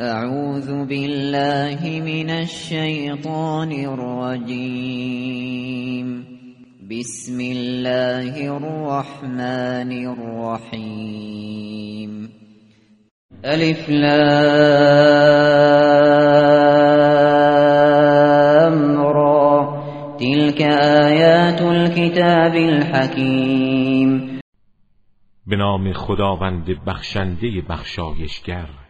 اعوذ بالله من الشیطان الرجیم بسم الله الرحمن الرحیم الف لام را. تلك آیات الكتاب الحکیم به نام خداوند بخشنده بخشایشگر.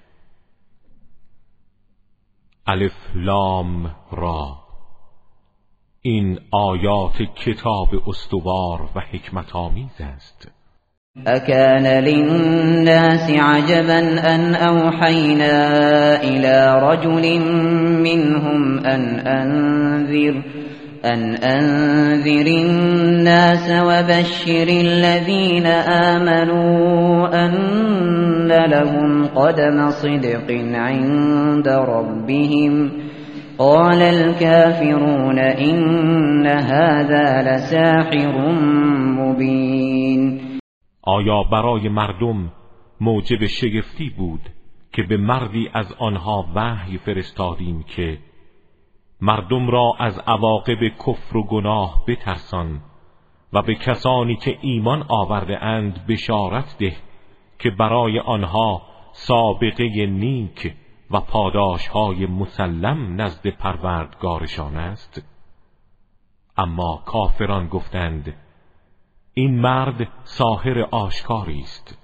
الف لام را. این آیات کتاب استوار و حکمت آمیز است. اکان للناس عجبا ان اوحینا الى رجل منهم ان انذر. ان انذر الناس وبشر الذين آمنوا ان لهم قدم صدق عند ربهم قال الكافرون إن هذا لساحر مبين. آیا برای مردم موجب شگفتی بود که به مردی از آنها وحی فرستادیم که مردم را از عواقب کفر و گناه بترسان و به کسانی که ایمان آورده اند بشارت ده که برای آنها سابقه نیک و پاداش های مسلم نزد پروردگارشان است. اما کافران گفتند این مرد ساحر آشکاری است.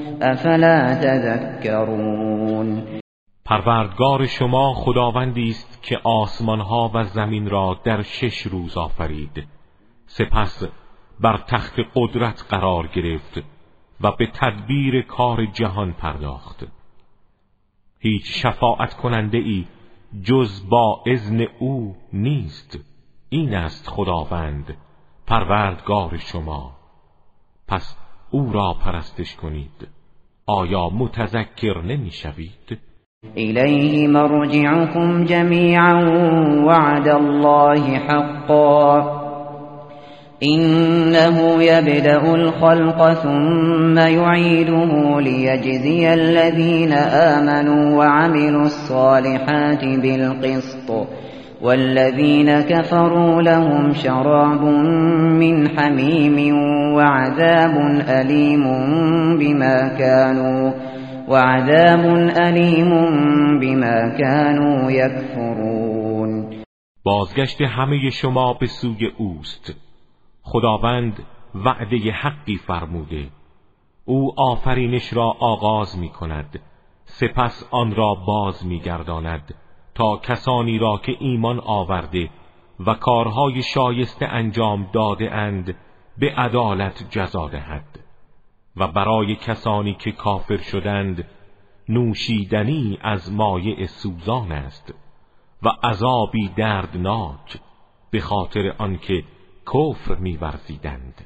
افلا تذكرون؟ پروردگار شما خداوندی است که آسمانها و زمین را در شش روز آفرید. سپس بر تخت قدرت قرار گرفت و به تدبیر کار جهان پرداخت. هیچ شفاعت کننده ای جز با اذن او نیست. این است خداوند پروردگار شما. پس او را پرستش کنید. آیا متذکر نمیشوید؟ الیه مرجعكم جمیعا وعد الله حقا. إنه يبدأ الخلق ثم يعيده ليجزي الذين آمنوا وعملوا الصالحات بالقسط. والذين كفروا لهم شراب من حميم وعذاب أليم بما كانوا وعذاب أليم بما كانوا يكفرون. بازگشت همه شما به سوی اوست. خداوند وعده حقی فرموده. او آفرینش را آغاز می کند سپس آن را باز می گرداند تا کسانی را که ایمان آورده و کارهای شایسته انجام داده اند به عدالت جزا دهد. و برای کسانی که کافر شدند نوشیدنی از مایع سوزان است و عذابی دردناک به خاطر آنکه کفر می‌ورزیدند.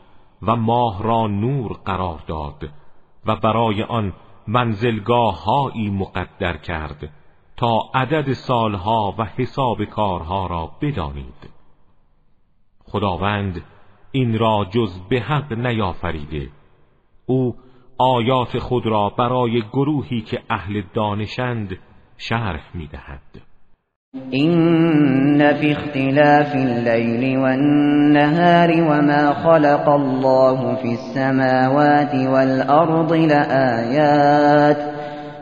و ماه را نور قرار داد و برای آن منزلگاه هایی مقدر کرد تا عدد سالها و حساب کارها را بدانید. خداوند این را جز به حق نیافریده. او آیات خود را برای گروهی که اهل دانشند شرح می‌دهد. إن في اختلاف الليل والنهار وما خلق الله في السماوات والأرض لآيات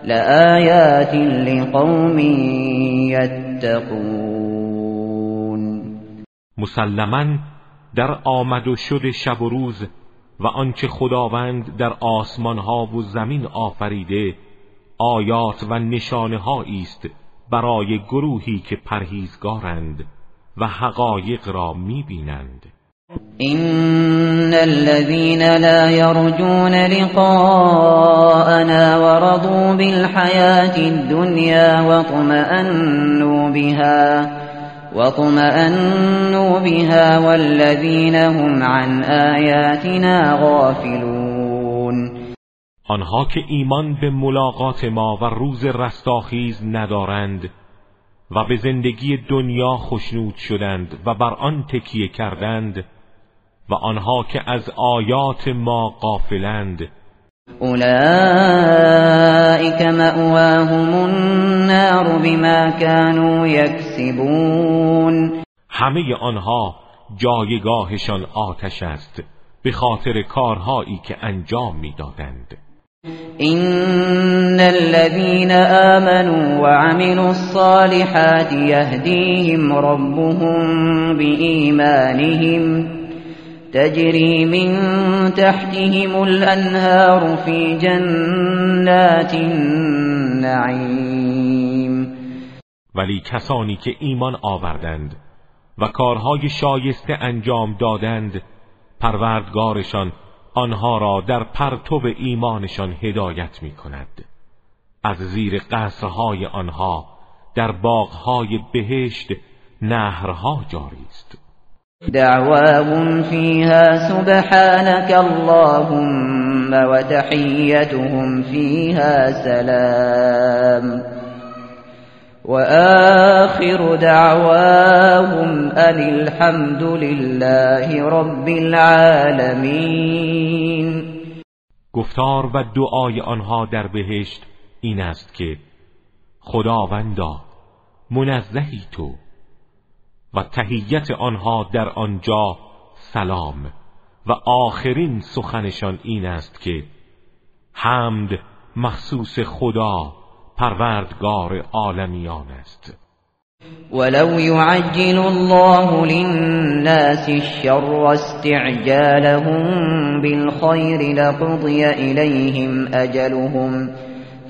لآیات لقوم یتقون مسلما در آمد و شد شب و روز و آنچه خداوند در آسمان ها و زمین آفریده آیات و نشانه است. برای گروهی که پرهیزگارند و حقایق را می‌بینند. إن الذين لا يرجون لقاءنا ورضوا بالحياة الدنيا واطمأنوا بها واطمأنوا بها والذين هم عن آياتنا غافلون. آنها که ایمان به ملاقات ما و روز رستاخیز ندارند و به زندگی دنیا خشنود شدند و بر آن تکیه کردند و آنها که از آیات ما غافلند. اولئک مأواهم النار بما كانوا یکسبون. همه آنها جایگاهشان آتش است به خاطر کارهایی که انجام می‌دادند. إن الذين آمنوا وعملوا الصالحات يهديهم ربهم بإيمانهم تجري من تحتهم الأنهار في جنات النعيم ولی کسانی که ایمان آوردند و کارهای شایسته انجام دادند پروردگارشان آنها را در پرتو ایمانشان هدایت می کند از زیر قصرهای آنها در باغهای بهشت نهرها جاری است. دعواهم فيها سبحانك اللهم وتحيتهم فيها سلام. وآخر دعواهم أن الحمد لله رب العالمين گفتار و دعای آنها در بهشت این است که خداوندا منزهی تو و تهیت آنها در آنجا سلام و آخرین سخنشان این است که حمد مخصوص خدا پروردگار عالمیان است. ولو يعجل الله للناس الشر استعجالهم بالخير لقضي إليهم أجلهم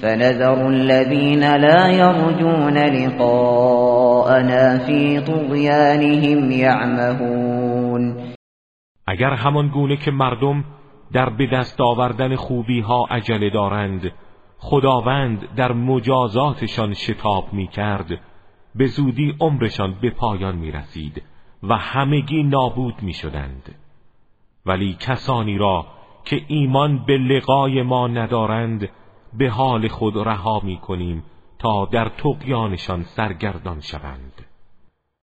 فنذر الذين لا يرجون لقاءنا في طغيانهم يعمهون. اگر همان گونه که مردم در به دست آوردن خوبی ها عجله دارند خداوند در مجازاتشان شتاب می کرد به زودی عمرشان به پایان می رسید و همگی نابود می شدند ولی کسانی را که ایمان به لقای ما ندارند به حال خود رها می کنیم تا در تقیانشان سرگردان شوند.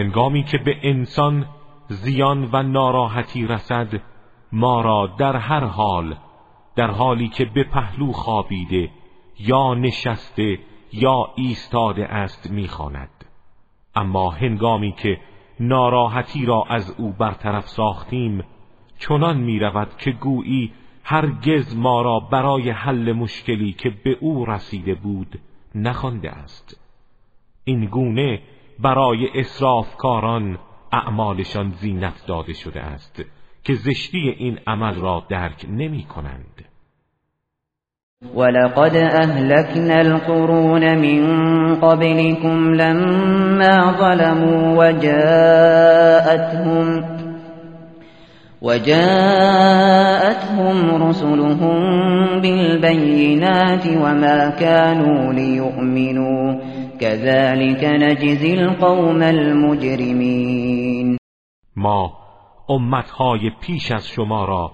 هنگامی که به انسان زیان و ناراحتی رسد ما را در هر حال در حالی که به پهلو خوابیده یا نشسته یا ایستاده است می‌خواند. اما هنگامی که ناراحتی را از او برطرف ساختیم چنان می‌رود که گویی هرگز ما را برای حل مشکلی که به او رسیده بود نخوانده است. این گونه برای اصرافکاران اعمالشان زینت داده شده است که زشتی این عمل را درک نمی کنند. ولقد اهلكنا القرون من قبلكم لما ظلموا وجاءتهم وجاءتهم رسلهم بالبينات وما كانوا ليؤمنوا كذلك نجزي القوم المجرمين. ما امتهای پیش از شما را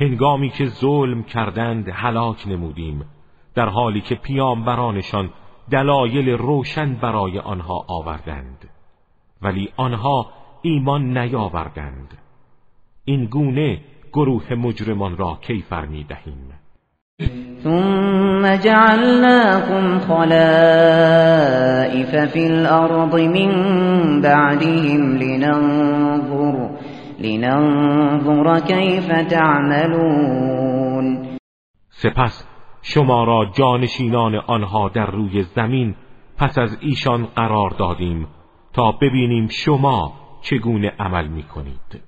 هنگامی که ظلم کردند هلاک نمودیم در حالی که پیامبرانشان دلایل روشن برای آنها آوردند. ولی آنها ایمان نیاوردند. این گونه گروه مجرمان را کیفر می دهیم؟ ثم جعلناكم خلائف في الأرض من بعدهم لننظر لننظر كيف تعملون. سپس شما را جانشینان آنها در روی زمین پس از ایشان قرار دادیم تا ببینیم شما چگونه عمل می کنید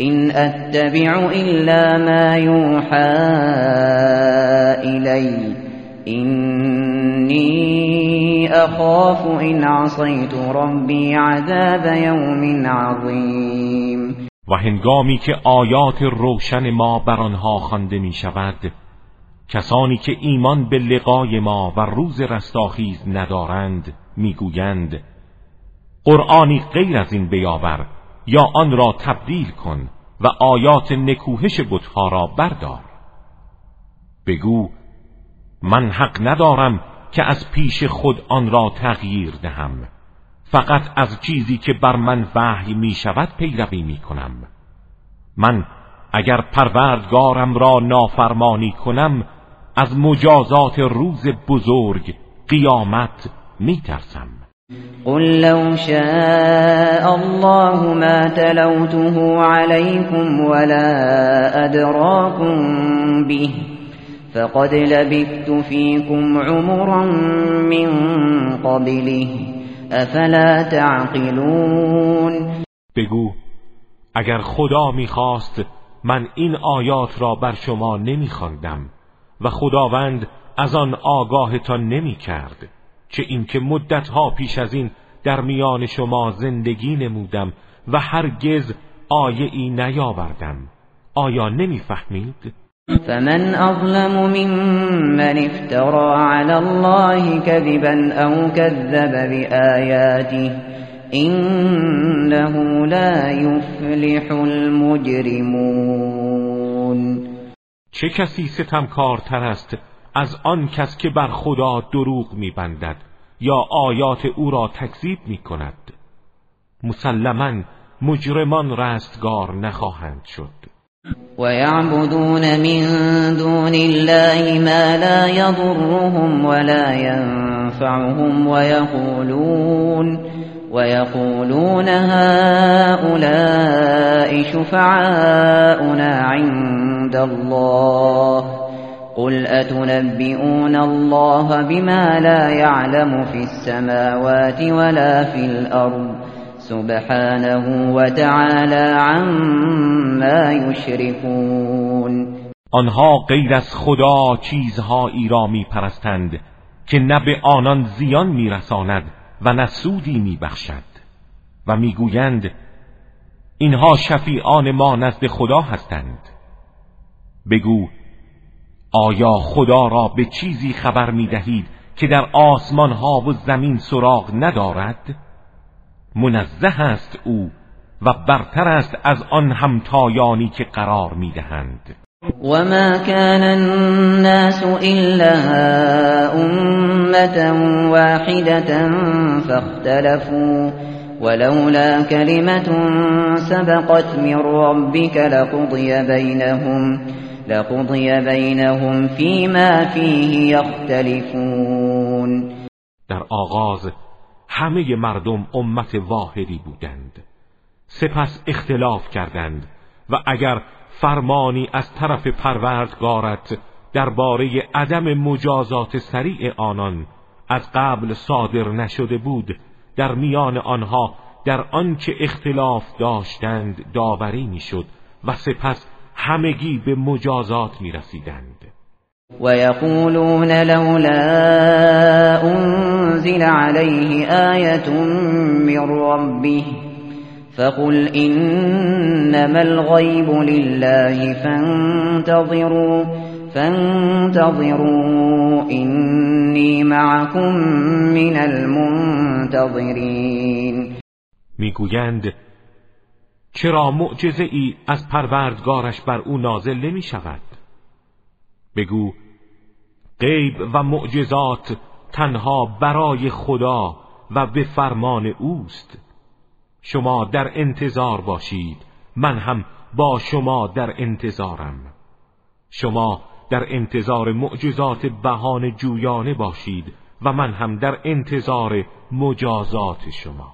إن أتبع إلا ما يوحى إلي. إني أخاف إن عصيت ربي عذاب يوم عظيم. و هنگامی که آیات روشن ما بر آنها خوانده می شود کسانی که ایمان به لقای ما و روز رستاخیز ندارند می‌گویند قرآنی غیر از این بیاور یا آن را تبدیل کن و آیات نکوهش بتها را بردار. بگو من حق ندارم که از پیش خود آن را تغییر دهم. فقط از چیزی که بر من وحی می شود پیروی می کنم. من اگر پروردگارم را نافرمانی کنم از مجازات روز بزرگ قیامت می ترسم. قل لو شاء الله ما تلوته عليكم ولا أدراكم به فقد لبثت فيكم عمرا من قبله افلا تعقلون بگو اگر خدا می‌خواست من این آیات را بر شما نمیخواندم و خداوند از آن آگاهتان نمی‌کرد. چه اینکه مدتها پیش از این در میان شما زندگی نمودم و هرگز آیه ای نیاوردم آیا نمی‌فهمید؟ فمن اظلم ممن افترى على الله كذبا او كذب بآياته انه لا يفلح المجرمون چه کسی ستمکارتر است از آن کس که بر خدا دروغ میبندد یا آیات او را تکذیب می کند مسلما مجرمان رستگار نخواهند شد. ويعبدون من دون الله ما لا يضرهم ولا ينفعهم ويقولون ويقولون هؤلاء شفعاؤنا عند الله قل أتنبئون الله بما لا يعلم في السماوات ولا في الأرض سبحانه وتعالى عما يشركون آنها غیر از خدا چیزهایی را می پرستند که نه به آنان زیان میرساند و نه سودی میبخشد. و می‌گویند اینها شفیعان ما نزد خدا هستند. بگو آیا خدا را به چیزی خبر می دهید که در آسمان ها و زمین سراغ ندارد؟ منزه است او و برتر است از آن همتایانی که قرار می دهند وما كان الناس إلا أمة واحدة فاختلفوا ولولا كلمة سبقت من ربك لقضي بينهم. لقضی بینهم فیما فیه یختلفون در آغاز همه مردم امت واحدی بودند. سپس اختلاف کردند و اگر فرمانی از طرف پروردگارت درباره عدم مجازات سریع آنان از قبل صادر نشده بود در میان آنها در آنچه اختلاف داشتند داوری می‌شد و سپس همگی به مجازات می رسیدند ويقولون لولا أنزل عليه آية من ربه فقل إنما الغيب لله فانتظروا فانتظروا إني معكم من المنتظرین میگویند چرا معجزه ای از پروردگارش بر او نازل نمی شود؟ بگو غیب و معجزات تنها برای خدا و به فرمان اوست. شما در انتظار باشید من هم با شما در انتظارم. شما در انتظار معجزات بهان جویانه باشید و من هم در انتظار مجازات شما.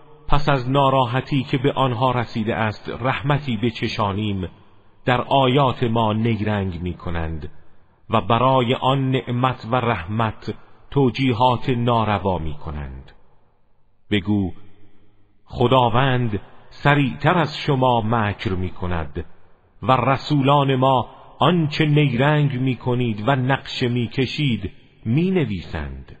پس از ناراحتی که به آنها رسیده است رحمتی بچشانیم. در آیات ما نیرنگ می کنند و برای آن نعمت و رحمت توجیهات ناروا می کنند بگو خداوند سریعتر از شما مکر می کند و رسولان ما آنچه نیرنگ می کنید و نقشه می کشید می نویسند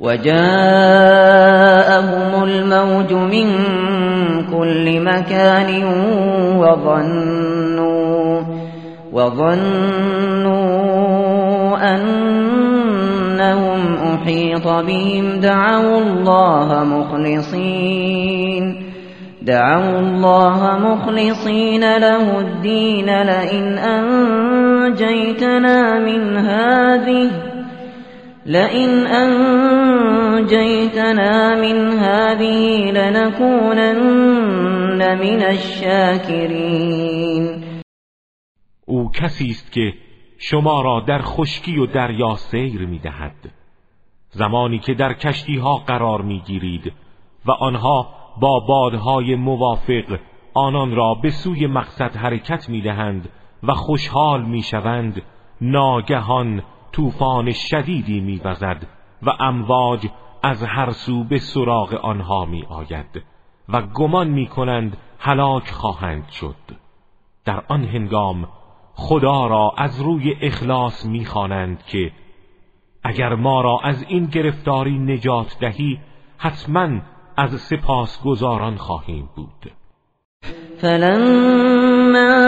وجاءهم الموج من كل مكان وظنوا وظنوا أنهم أحيط بهم. دعوا الله مخلصين. دعوا الله مخلصين له الدين لئن أنجيتنا من هذه لئن أنجيتنا من هذه لنكونن من الشاكرین او کسی است که شما را در خشکی و دریا سیر می‌دهد. زمانی که در کشتی ها قرار می‌گیرید و آنها با بادهای موافق آنان را به سوی مقصد حرکت می‌دهند و خوشحال می‌شوند ناگهان طوفان شدیدی میوزد و امواج از هر سو به سراغ آنها می آید و گمان می کنند هلاک خواهند شد. در آن هنگام خدا را از روی اخلاص می‌خوانند که اگر ما را از این گرفتاری نجات دهی حتما از سپاس گذاران خواهیم بود. فلما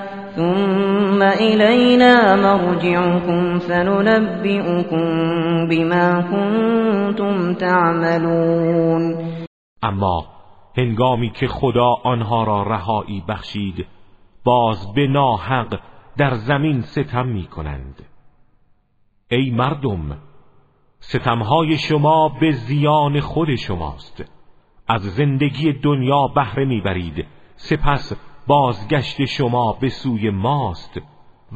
ثم إلينا مرجعكم فننبئكم بما كنتم تعملون. اما هنگامی که خدا آنها را رهایی بخشید باز به ناحق در زمین ستم می کنند ای مردم ستمهای شما به زیان خود شماست. از زندگی دنیا بهره می‌برید. سپس بازگشت شما به سوی ماست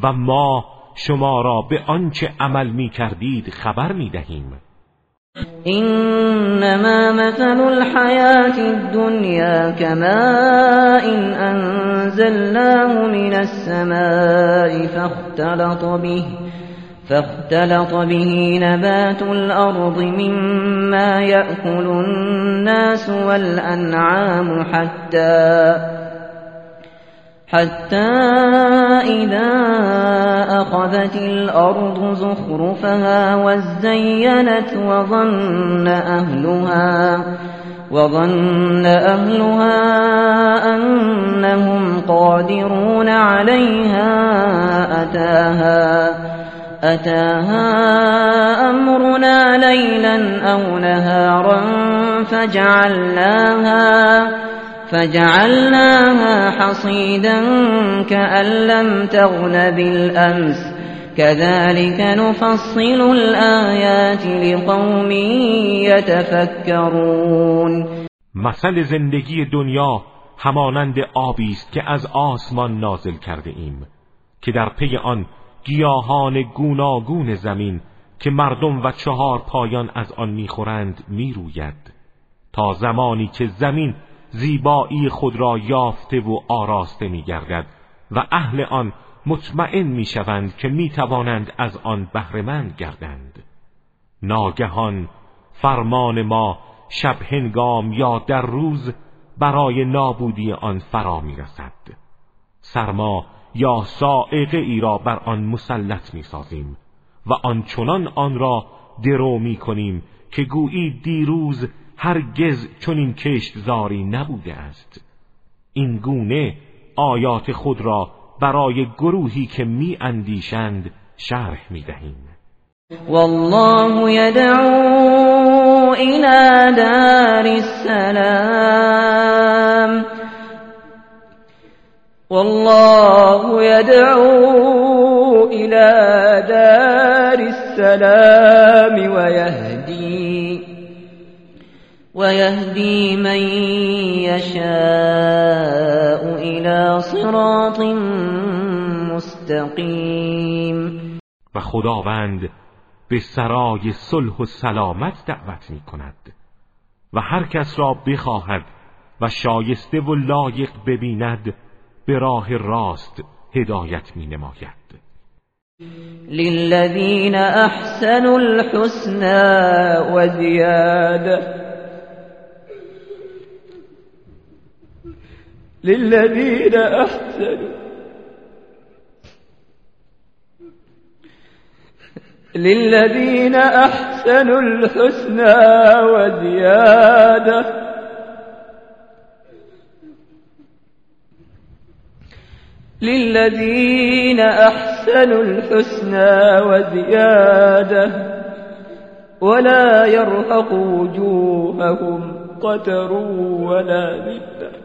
و ما شما را به آنچه عمل می کردید خبر می دهیم. انما مثل الحیات الدنیا كماء انزلناه من السماء فاختلط به فاختلط به نبات الأرض مما يأكل الناس والأنعام حتى حتى إذا أخذت الأرض زخرفها وزينت وظن أهلها وظن أهلها أنهم قادرون عليها أتاها أتاها أمرنا ليلا أو نهارا فجعلناها فجعلناها حصيدا كأن لم تغن بالأمس. كذلك نفصل الآيات لقوم يتفكرون. مثل زندگی دنیا همانند آبی است که از آسمان نازل کرده ایم که در پی آن گیاهان گوناگون زمین که مردم و چهار پایان از آن می‌خورند می‌روید. تا زمانی که زمین زیبایی خود را یافته و آراسته میگردد و اهل آن مطمئن می‌شوند که می‌توانند از آن بهرهمند گردند. ناگهان فرمان ما شب هنگام یا در روز برای نابودی آن فرا می‌رسد. سرما یا سائقه ای را بر آن مسلط می‌سازیم و آنچنان آن را درو می کنیم که گویی دیروز هرگز چنین کشتزاری نبوده است. این گونه آیات خود را برای گروهی که می اندیشند شرح می دهیم. والله يدعو الى دار السلام. والله يدعو الى دار السلام ويهدي ويهدي من يشاء الى صراط مستقیم و خداوند به سرای صلح و سلامت دعوت می کند و هر کس را بخواهد و شایسته و لایق ببیند به راه راست هدایت می نماید للذین احسنوا الحسنى و زیاده للذین أحسنوا. للذين أحسنوا الحسنى وزيادة. للذين أحسنوا الحسنى وزيادة. ولا يرهق وجوههم قتر ولا ذلة.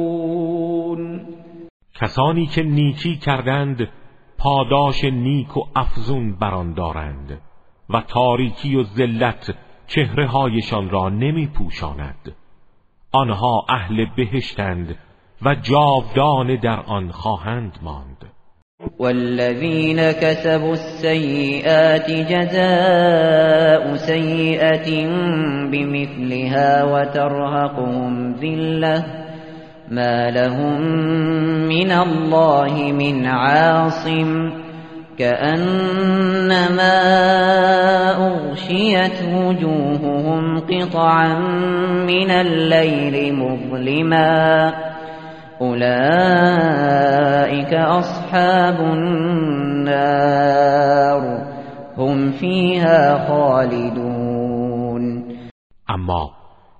کسانی که نیکی کردند پاداش نیک و افزون بران دارند و تاریکی و ذلت چهره هایشان را نمی پوشاند آنها اهل بهشتند و جاودان در آن خواهند ماند. والذین كسبوا السیئات جزاء سیئة بمثلها وترهقهم ذلة ما لهم من الله من عاصم كأنما أغشيت وجوههم قطعا من الليل مظلما أولئك أصحاب النار هم فيها خالدون اما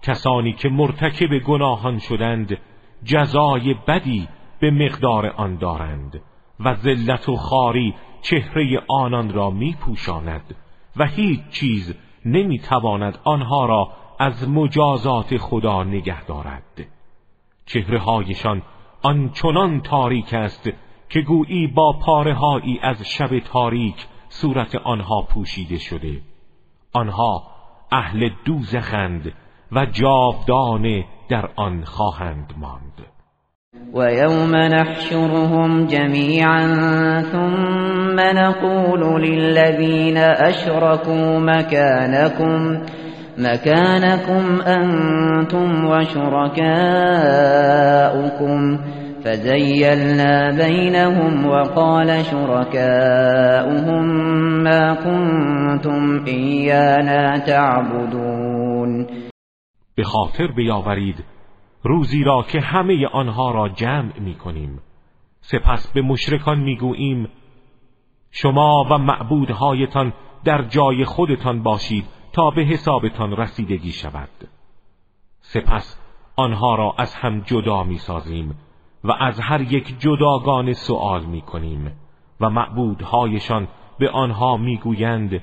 کسانی که مرتکب گناهان شدند جزای بدی به مقدار آن دارند و ذلت و خاری چهره آنان را می پوشاند و هیچ چیز نمی تواند آنها را از مجازات خدا نگه دارد. چهره هایشان آنچنان تاریک است که گویی با پارههایی از شب تاریک صورت آنها پوشیده شده. آنها اهل دوزخند و جاودانه در آن خواهند ماند. ويوم نحشرهم جميعا ثم نقول للذين أشركوا مكانكم مكانكم أنتم وشركاؤكم فزيلنا بينهم وقال شركاؤهم ما كنتم إيانا تعبدون به خاطر بیاورید روزی را که همه آنها را جمع می کنیم سپس به مشرکان می گوییم شما و معبودهایتان در جای خودتان باشید تا به حسابتان رسیدگی شود. سپس آنها را از هم جدا می سازیم و از هر یک جداگان سؤال می کنیم و معبودهایشان به آنها می گویند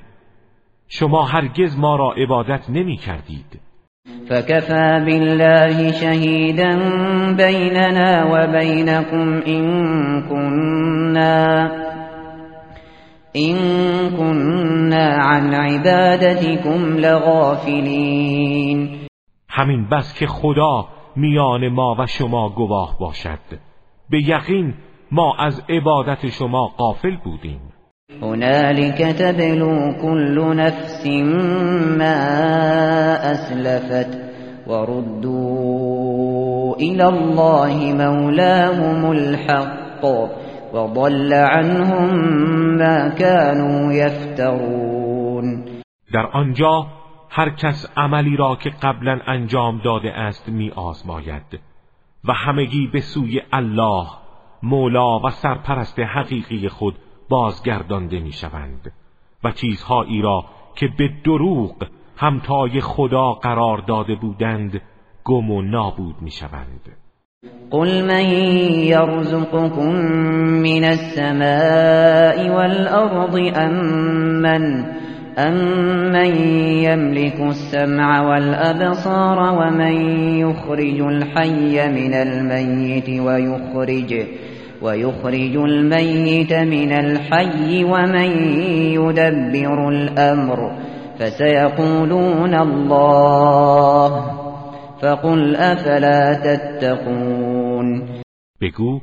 شما هرگز ما را عبادت نمی کردید فكفى بالله شهيدا بيننا وبينكم إن كنا إن كنا عن عبادتكم لغافلين همین بس که خدا میان ما و شما گواه باشد. به یقین ما از عبادت شما قافل بودیم. هنالك تبلو كل نفس ما أسلفت وردوا إلى الله مولاهم الحق وضل عنهم ما كانوا يفترون. در آنجا هر کس عملی را که قبلا انجام داده است می آزماید و همگی به سوی الله مولا و سرپرست حقیقی خود بازگردانده می شوند و چیزهایی را که به دروغ همتای خدا قرار داده بودند گم و نابود می شوند قل من يرزقكم من السماء والأرض أم من أَمَّن يَمْلِكُ السَّمْعَ وَالْأَبْصَارَ وَمَن يُخْرِجُ الْحَيَّ مِنَ الْمَيِّتِ وَيُخْرِجُ وَيُخْرِجُ الْمَيِّتَ مِنَ الْحَيِّ وَمَن يُدَبِّرُ الْأَمْرَ فَسَيَقُولُونَ اللَّهُ فَقُلْ أَفَلَا تَتَّقُونَ بگو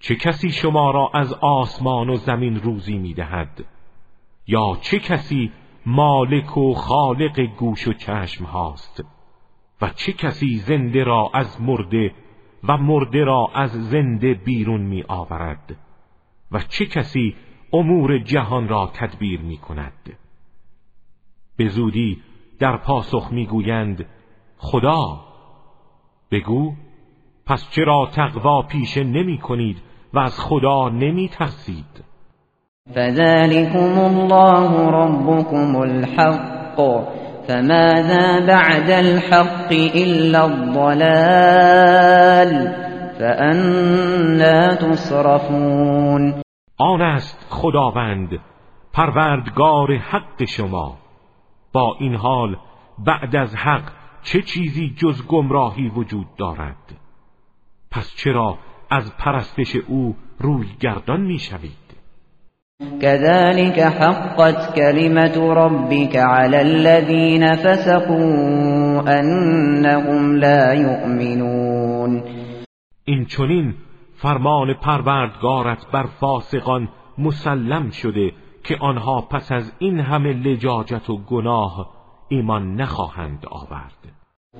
چه کسی شما را از آسمان و زمین روزی می‌دهد؟ یا چه کسی مالک و خالق گوش و چشم هاست؟ و چه کسی زنده را از مرده و مرده را از زنده بیرون می آورد و چه کسی امور جهان را تدبیر می کند؟ به زودی در پاسخ می گویند خدا بگو پس چرا تقوا پیشه نمی کنید و از خدا نمی ترسید؟ فذلكم الله ربكم الحق فماذا بعد الحق إلا الضلال؟ فأنا تصرفون آن است خداوند پروردگار حق شما. با این حال بعد از حق چه چیزی جز گمراهی وجود دارد؟ پس چرا از پرستش او روی گردان می شوید كذلك حقت كلمة ربك على الذين فسقوا أنهم لا يؤمنون این چونین فرمان پروردگارت بر فاسقان مسلم شده که آنها پس از این همه لجاجت و گناه ایمان نخواهند آورد.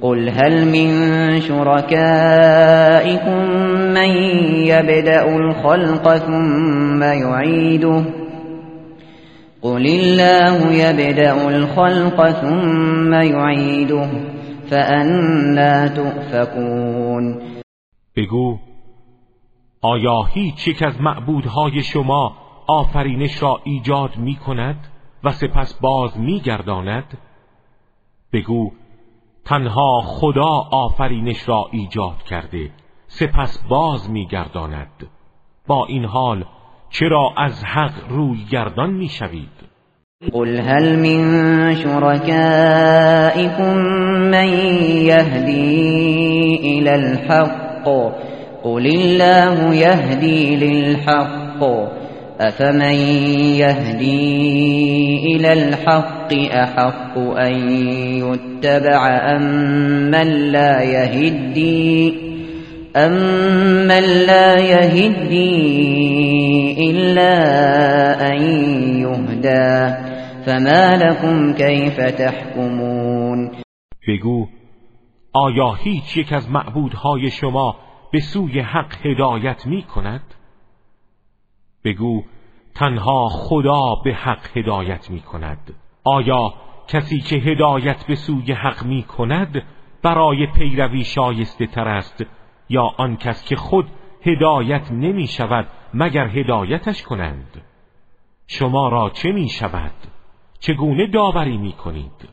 قل هل من شركائكم من يبدأ الخلق ثم يعيده قل الله يبدأ الخلق ثم يعيده فأنا تؤفكون بگو آیا هیچ یک از معبودهای شما آفرینش را ایجاد می کند و سپس باز می گرداند؟ بگو تنها خدا آفرینش را ایجاد کرده سپس باز میگرداند. با این حال چرا از حق روی گردان می‌شوید؟ قل هل من شركائكم من يهدي الى الحق؟ الحق. قل الله يهدي للحق. أفمن يهدي إلى الحق أحق أن يتبع أمن من لا يهدي أمن لا يهدي إلا أن يهدى. فما لكم كيف تحكمون؟ آیا هیچ یک از معبودهای شما به سوی حق هدایت می کند؟ بگو تنها خدا به حق هدایت می کند. آیا کسی که هدایت به سوی حق می کند برای پیروی شایسته تر است؟ یا آن کس که خود هدایت نمی شود مگر هدایتش کنند؟ شما را چه می شود؟ چگونه داوری می کنید؟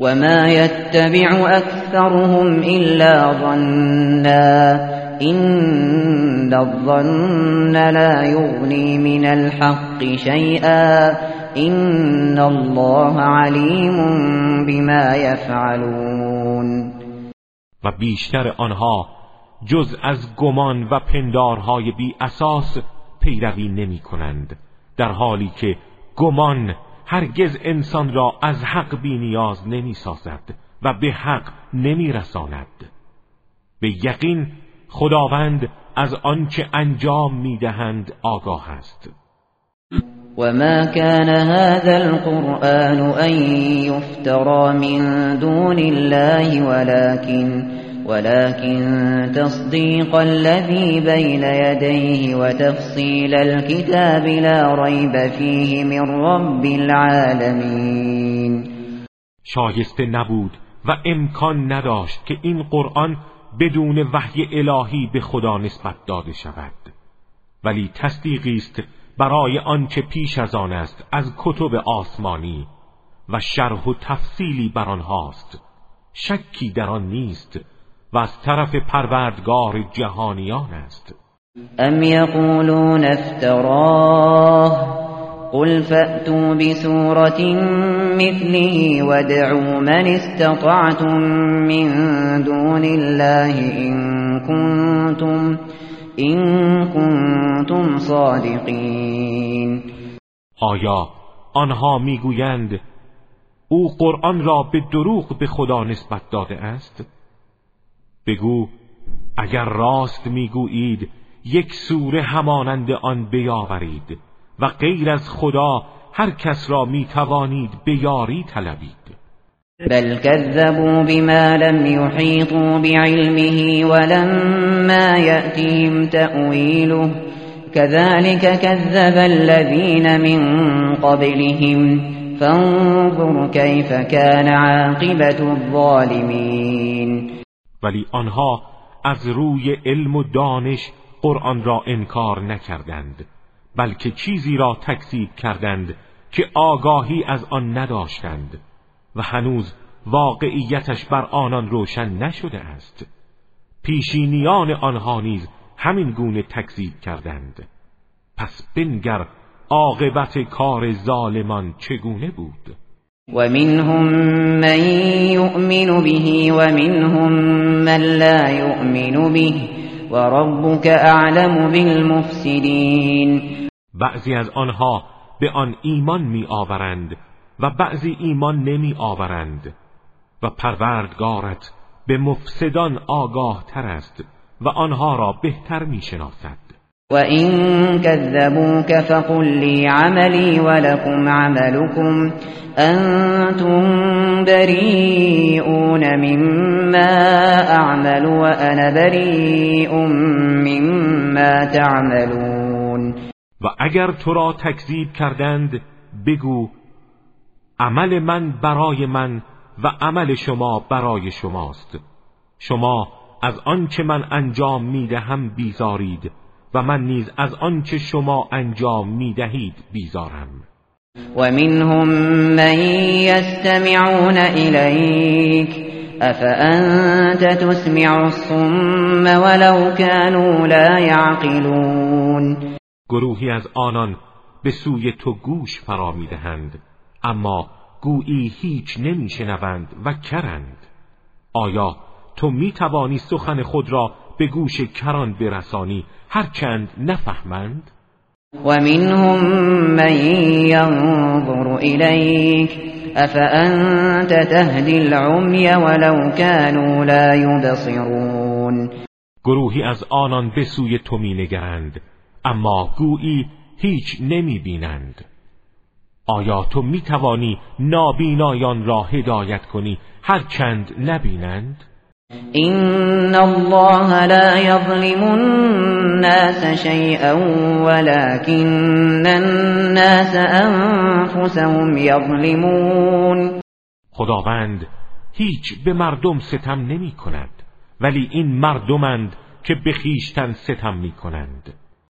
وما يتبع أكثرهم إلا ظنا إن الظن لا يغني من الحق شيئا إن الله عليم بما يفعلون و بیشتر آنها جز از گمان و پندارهای بی اساس پیروی نمی کنند در حالی که گمان هرگز انسان را از حق بی نیاز نمی سازد و به حق نمی رساند. به یقین خداوند از آنچه انجام می‌دهند آگاه است. وما كان هذا القرآن أن يفترى من دون الله ولكن ولكن تصديق الذي بين يديه وتفصيل الكتاب لا ريب فيه من رب العالمين. شایسته نبود و امکان نداشت که این قرآن بدون وحی الهی به خدا نسبت داده شود. ولی تصدیقی است برای آنچه پیش از آن است از کتب آسمانی و شرح و تفصیلی بر آنهاست. شکی در آن نیست و از طرف پروردگار جهانیان است. ام یقولون افتراه قل فأتوا بسورة مثله وادعوا من استطعتم من دون الله إن كنتم, إن كنتم صادقین. آیا آنها می‌گویند او قرآن را به دروغ به خدا نسبت داده است؟ بگو اگر راست می‌گویید یک سوره همانند آن بیاورید و غیر از خدا هر کس را می‌توانید بیاری طلبید. بل كذبوا بما لم يحيطوا بعلمه ولما يأتهم تأويله كذلك كذب الذين من قبلهم فانظر كيف كان عاقبة الظالمين ولی آنها از روی علم و دانش قرآن را انکار نکردند بلکه چیزی را تکذیب کردند که آگاهی از آن نداشتند و هنوز واقعیتش بر آنان روشن نشده است. پیشینیان آنها نیز همین گونه تکذیب کردند. پس بنگر عاقبت کار ظالمان چگونه بود؟ ومنهم من يؤمن به ومنهم من لا يؤمن به وربك اعلم بالمفسدين بعضی از آنها به آن ایمان می آورند و بعضی ایمان نمی آورند و پروردگارت به مفسدان آگاه تر است و آنها را بهتر می شناسد وَإِن كَذَّبُوكَ فَقُل لِّي عَمَلِي وَلَكُمْ عَمَلُكُمْ أَنتُم بَرِيئُونَ مِمَّا أَعْمَلُ وَأَنَا بَرِيءٌ مِّمَّا تَعْمَلُونَ و اگر تو را تکذیب کردند بگو عمل من برای من و عمل شما برای شماست. شما از آنچه من انجام می‌دهم بیزارید. و من نیز از آنچه شما انجام می دهید بیزارم. و منهم من یستمعون الیک افانت تسمع الصم ولو كانوا لا يعقلون گروهی از آنان به سوی تو گوش فرا می‌دهند اما گویی هیچ نمیشنوند و کرند. آیا تو می توانی سخن خود را به گوش کران برسانی هرچند نفهمند؟ و منهم من ینظر إليك أفأنت تهدي العمي ولو كانوا لا يبصرون. گروهی از آنان به سوی تو می نگرند اما گویی هیچ نمی بینند آیا تو می توانی نابینایان را هدایت کنی هرچند نبینند؟ این الله لا یظلم الناس شیئا ولكن الناس انفسهم یظلمون خداوند هیچ به مردم ستم نمی کند ولی این مردمند که به خیشتن ستم می کنند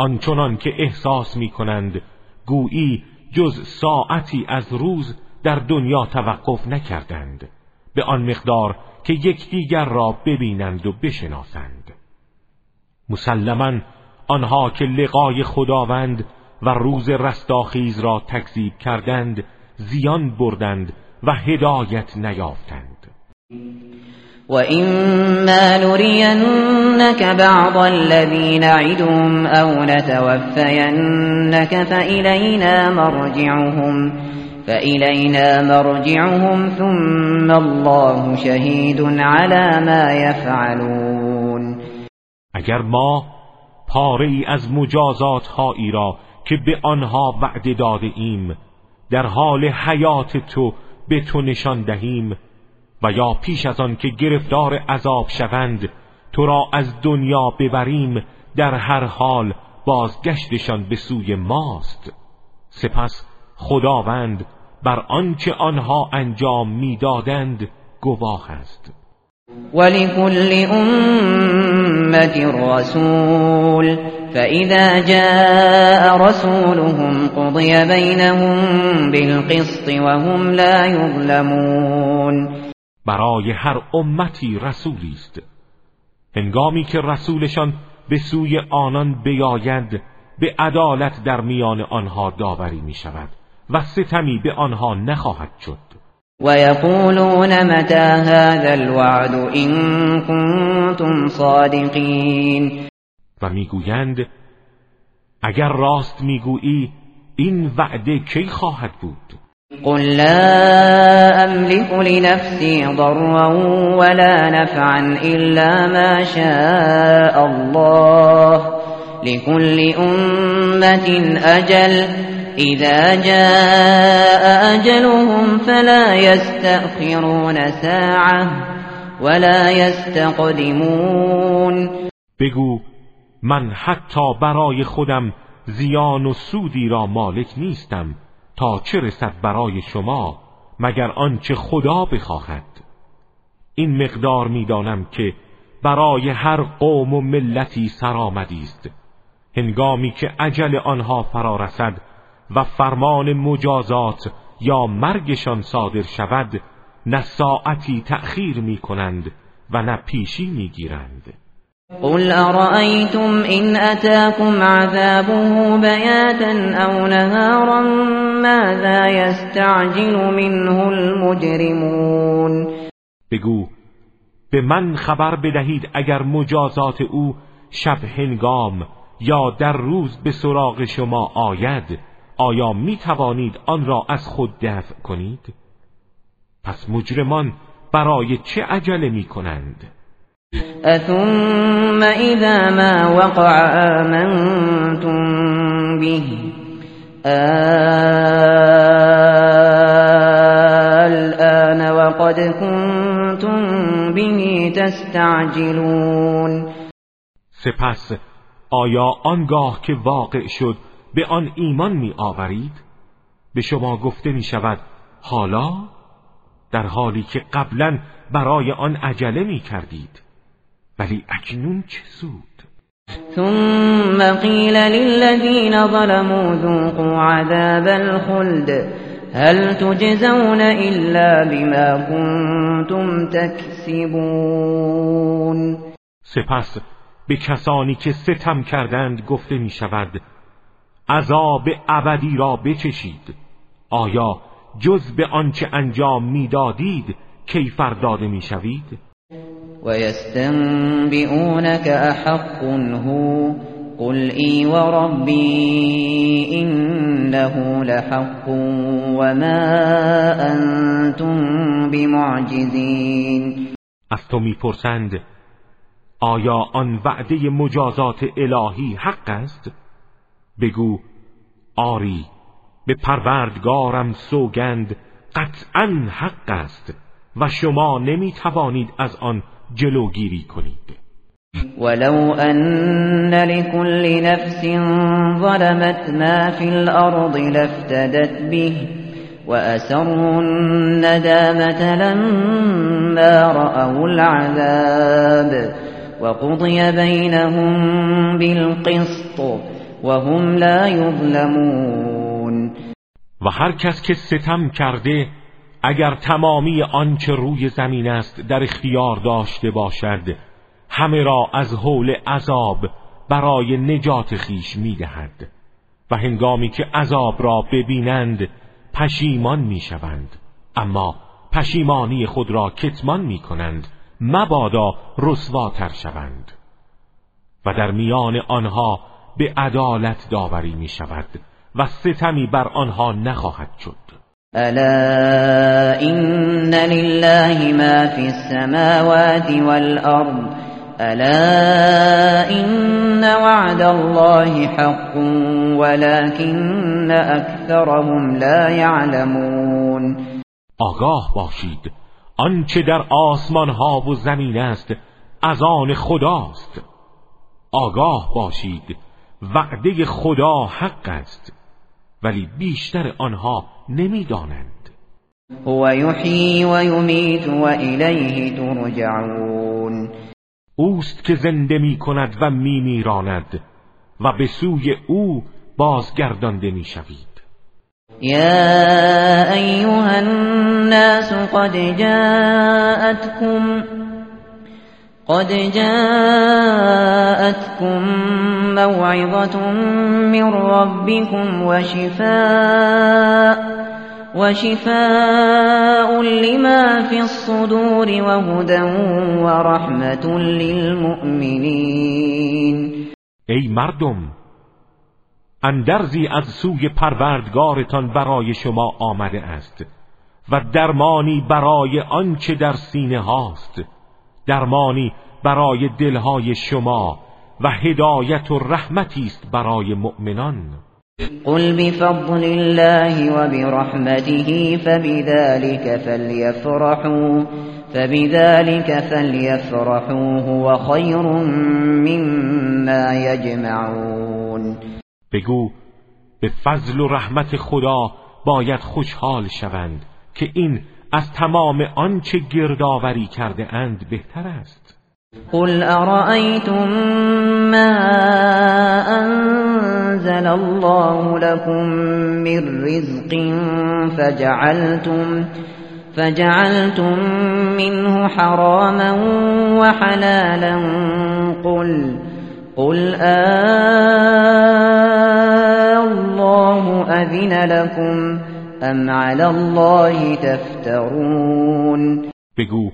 آنچنان که احساس می کنند گویی جز ساعتی از روز در دنیا توقف نکردند به آن مقدار که یکدیگر را ببینند و بشناسند. مسلما آنها که لقای خداوند و روز رستاخیز را تکذیب کردند زیان بردند و هدایت نیافتند. وإما نرينك بعض الذي نعدهم أو نتوفينك فإلينا مرجعهم فإلينا مرجعهم ثم الله شهید على ما يفعلون اگر ما پاره ای از مجازات هایی را که به آنها وعده داده ایم در حال حیات تو به تو نشان دهیم و یا پیش از آن که گرفتار عذاب شوند تو را از دنیا ببریم در هر حال بازگشتشان به سوی ماست. سپس خداوند بر آنچه آنها انجام می‌دادند گواه است. ولكل امت رسول فإذا جاء رسولهم قضي بينهم بالقسط وهم لا يظلمون برای هر امتی رسولی است. هنگامی که رسولشان به سوی آنان بیاید به عدالت در میان آنها داوری می شود و ستمی به آنها نخواهد شد. و یقولون متى هذا الوعد این کنتم صادقین و می‌گویند اگر راست می‌گویی این وعده کی خواهد بود؟ قل لا أملك لنفسي ضرا ولا نفعا إلا ما شاء الله لكل أمة أجل إذا جاء أجلهم فلا يستأخرون ساعة ولا يستقدمون بگو من حتی برای خودم زیان و سودی را مالک نیستم. تا چه رسد برای شما مگر آنچه خدا بخواهد؟ این مقدار می‌دانم که برای هر قوم و ملتی سرآمدی است. هنگامی که عجل آنها فرا رسد و فرمان مجازات یا مرگشان صادر شود نه ساعتی تأخیر می کنند و نه پیشی می گیرند قل أرأيتم إن أتاكم عذابه بياتا أو نهارا ماذا يستعجل منه المجرمون بگو به من خبر بدهید اگر مجازات او شب هنگام یا در روز به سراغ شما آید آیا می توانید آن را از خود دفع کنید؟ پس مجرمان برای چه عجله می کنند؟ اثم اذا ما وقع آمنتم به الآن وقد كنتم به تستعجلون سپس آیا آنگاه که واقع شد به آن ایمان می آورید؟ به شما گفته می شود حالا در حالی که قبلا برای آن عجله می کردید ولی اکنون چه سود ثم قیل للذین ظلموا ذوقوا عذاب الخلد. هل تجزون الا بما كنتم تکسبون. سپس به کسانی که ستم کردند گفته می شود عذاب ابدی را بچشید. آیا جز به آنچه انجام می‌دادید کیفر داده می‌شوید؟ و یستنبئونک احق هو قل ای و ربی انه لحق و ما انتم بمعجزین از تو می‌پرسند آیا آن وعده مجازات الهی حق است؟ بگو آری به پروردگارم سوگند قطعا حق است و شما نمی توانید از آن جلوگیری کنید. ولو أن لكل نفس ظلمت ما في الأرض لافتدت به وأسروا الندامة لما رأوا العذاب وقضي بينهم بالقسط وهم لا يظلمون. و هر کس که ستم کرده اگر تمامی آنچه روی زمین است در اختیار داشته باشد همه را از حول عذاب برای نجات خیش می‌دهد. و هنگامی که عذاب را ببینند پشیمان می‌شوند. اما پشیمانی خود را کتمان می‌کنند مبادا رسواتر شوند. و در میان آنها به عدالت داوری می شود و ستمی بر آنها نخواهد شد. الا این لله ما فی السماوات والارض الا این وعد الله حق ولكن اکثرهم لا يعلمون آگاه باشید. آنچه در آسمان ها و زمین است از آن خداست. آگاه باشید. وعده خدا حق است. ولی بیشتر آنها نمی‌دانند. هو یحیی و یمیت و الیه ترجعون. اوست که زنده می کند و می میراند و به سوی او بازگردانده می شوید یا ایها الناس قد جاءتكم قد جاءتكم موعظة من ربكم وشفاء وشفاء لما في الصدور وهدى ورحمة للمؤمنين. ای مردم اندرزی از سوی پروردگارتان برای شما آمده است و درمانی برای آنچه در سینه هاست درمانی برای دلهای شما و هدایت و رحمتی است برای مؤمنان. قل بفضل الله وبرحمته فبذلك فليفرحوا فبذلك فليفرحوا هو خير مما يجمعون. بگو به فضل و رحمت خدا باید خوشحال شوند که این از تمام آنچه گردآوری کرده اند بهتر است. قل ارائیتم ما انزل الله لكم من رزق فجعلتم فجعلتم منه حراما وحلالا قل قل الله أذن لكم ام على الله تفترون بگو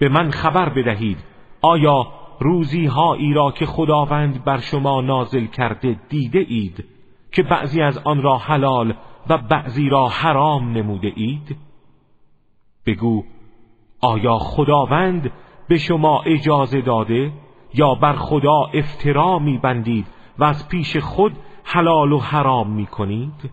به من خبر بدهید. آیا روزی هایی را که خداوند بر شما نازل کرده دیده اید که بعضی از آن را حلال و بعضی را حرام نموده اید؟ بگو آیا خداوند به شما اجازه داده یا بر خدا افترا میبندید و از پیش خود حلال و حرام می‌کنید؟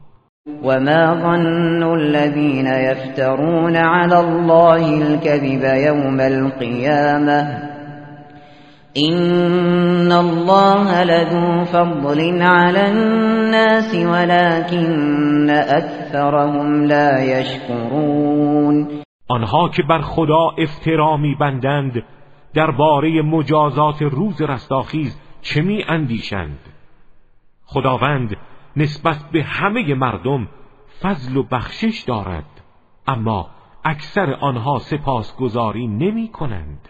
وما ظن الذين يفترون على الله الكذب يوم القيامة إن الله لذو فضل على الناس ولكن أكثرهم لا يشكرون آنها که بر خدا افترا میبندند درباره مجازات روز رستاخیز چه می اندیشند؟ خداوند نسبت به همه مردم فضل و بخشش دارد اما اکثر آنها سپاسگزاری نمی کنند.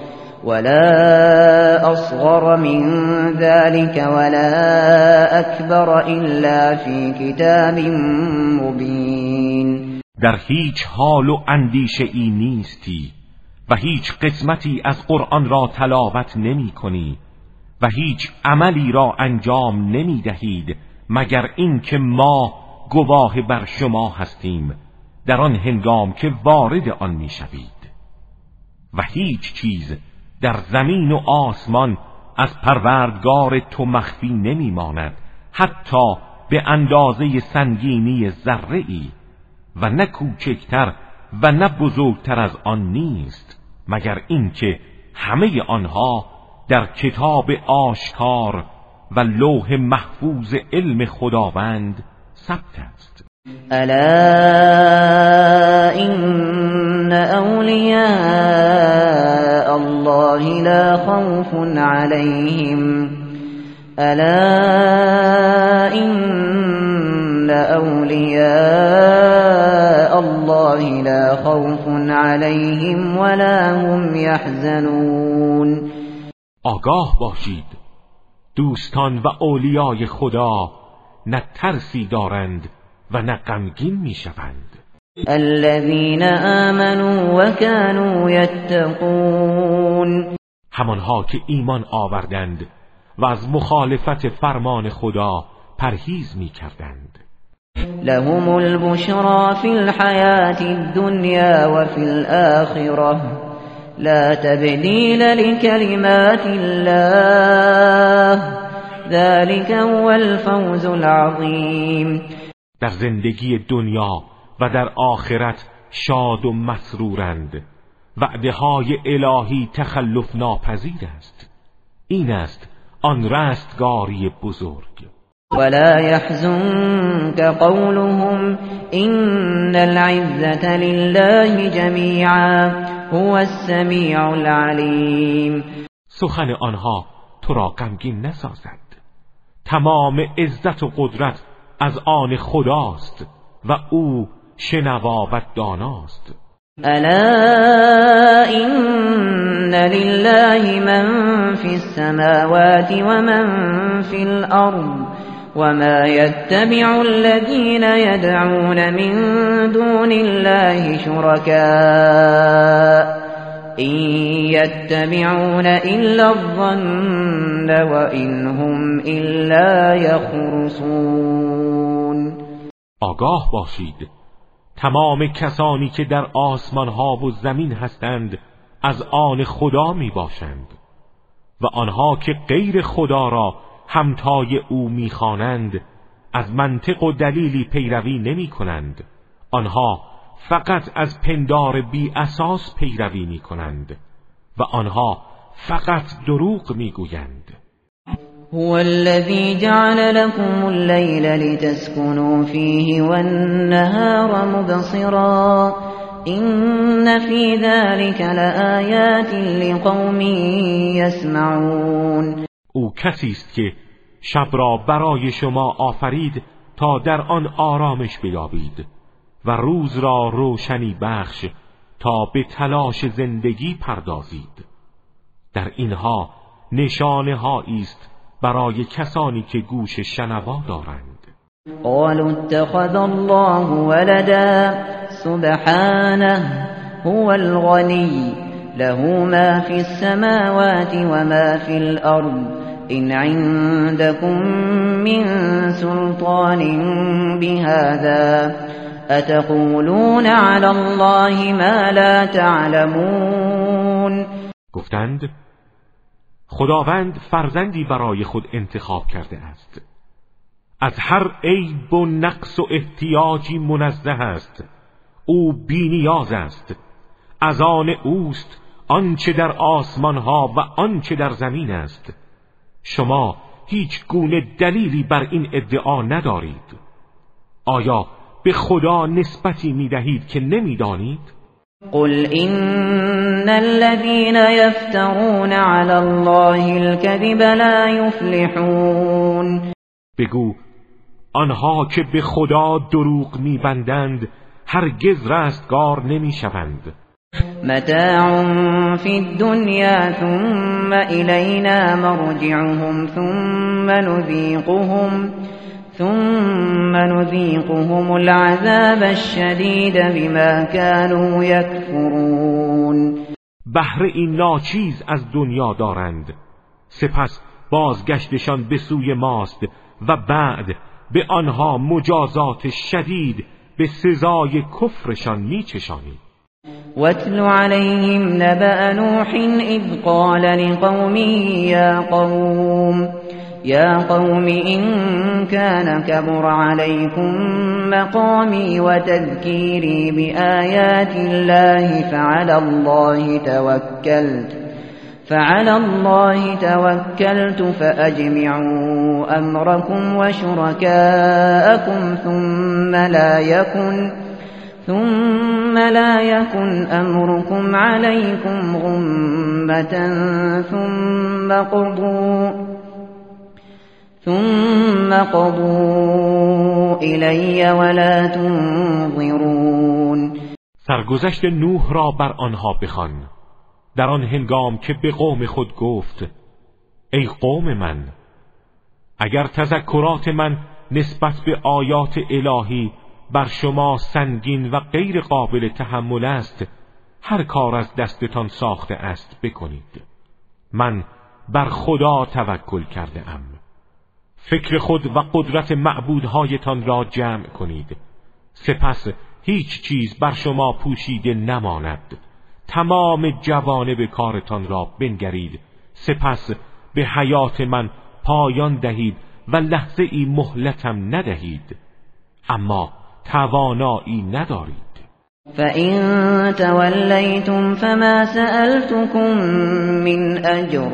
ولا أصغر من ذلك ولا أكبر إلا في كتاب مبين. در هیچ حال و اندیشه ای نیستی و هیچ قسمتی از قرآن را تلاوت نمی کنی و هیچ عملی را انجام نمی دهید مگر اینکه ما گواه بر شما هستیم در آن هنگام که وارد آن می شوید. و هیچ چیز در زمین و آسمان از پروردگار تو مخفی نمی ماند حتی به اندازه سنگینی ذره ای و نه کوچکتر و نه بزرگتر از آن نیست مگر اینکه همه آنها در کتاب آشکار و لوح محفوظ علم خداوند ثبت است. الا این اولیاء الله لا خوف عليهم الا این اولیاء الله لا خوف عليهم ولا هم يحزنون آگاه باشید. دوستان و اولیای خدا نه ترسی دارند و نه غمگین می‌شوند. الذين آمنوا وكانوا يتقون همانها که ایمان آوردند و از مخالفت فرمان خدا پرهیز می‌کردند. لهم البشرى في الحياة الدنيا وفي الآخرة لا تبديل لكلمات الله ذلك هو الفوز العظیم. در زندگی دنیا و در آخرت شاد و مسرورند. وعده های الهی تخلف ناپذیر است. این است آن رستگاری بزرگ. ولا يحزنك قولهم إن العزة لله جميعا هو السمیع العلیم سخن آنها تو را غمگین نسازد. تمام عزت و قدرت از آن خداست و او شنوا و داناست. الا این لله من فی السماوات و من فی الارض وما يتبع الذين يدعون من دون الله شركاء إن يتبعون إلا الظن وإن هم إلا يخرصون آگاه باشید. تمام کسانی که در آسمان ها و زمین هستند از آن خدا می باشند و آنها که غیر خدا را همتای او می‌خوانند از منطق و دلیلی پیروی نمی کنند آنها فقط از پندار بی اساس پیروی می کنند و آنها فقط دروغ می‌گویند هو الذي جعل لكم الليل لتسكنوا فيه والنهار مبصرا. إن في ذلك لآيات لقوم يسمعون او کسی است که شب را برای شما آفرید تا در آن آرامش بیابید. و روز را روشنی بخش تا به تلاش زندگی پردازید. در اینها نشانه است برای کسانی که گوش شنوا دارند. قالوا اتخذ الله ولدا سبحانه هو الغنی له ما في السماوات وما في الأرض إن عندكم من سلطان بهذا. اتقولون على الله ما لا تعلمون؟ گفتند خداوند فرزندی برای خود انتخاب کرده است. از هر عیب و نقص و احتیاجی منزه است. او بینیاز است. از آن اوست آنچه در آسمان ها و آنچه در زمین است. شما هیچ گونه دلیلی بر این ادعا ندارید. آیا به خدا نسبتی می‌دهید که نمی‌دانید؟ قل ان الذين يفترون على الله الكذب لا يفلحون. بگو آنها که به خدا دروغ میبندند هرگز رستگار نمی‌شوند. متاع فی الدنیا ثم الینا مرجعهم ثم نذیقهم. ثم نذيقهم العذاب الشدید بما كانوا يكفرون. بهر این ناچیز از دنیا دارند. سپس بازگشتشان به سوی ماست و بعد به آنها مجازات شدید به سزای کفرشان میچشانید. واتل عليهم نبأ نوح اذ قال لقومه يا قوم يا قوم إن كان كبر عليكم مقامي وتذكيري بآيات الله فعلى الله توكلت فعلى الله توكلت فأجمعوا أمركم وشركاءكم ثم لا يكن ثم لا يكن أمركم عليكم غمة ثم قضوا ثم قضوا الی ولا تنظرون. سرگذشت نوح را بر آنها بخوان. در آن هنگام که به قوم خود گفت ای قوم من اگر تذکرات من نسبت به آیات الهی بر شما سنگین و غیر قابل تحمل است هر کار از دستتان ساخته است بکنید. من بر خدا توکل کرده ام فکر خود و قدرت معبودهایتان را جمع کنید. سپس هیچ چیز بر شما پوشیده نماند. تمام جوانب کارتان را بنگرید. سپس به حیات من پایان دهید و لحظه ای مهلتم ندهید. اما توانایی ندارید. فَإِن تَوَلَّيْتُمْ فَمَا سَأَلْتُكُم مِّنْ أَجْرٍ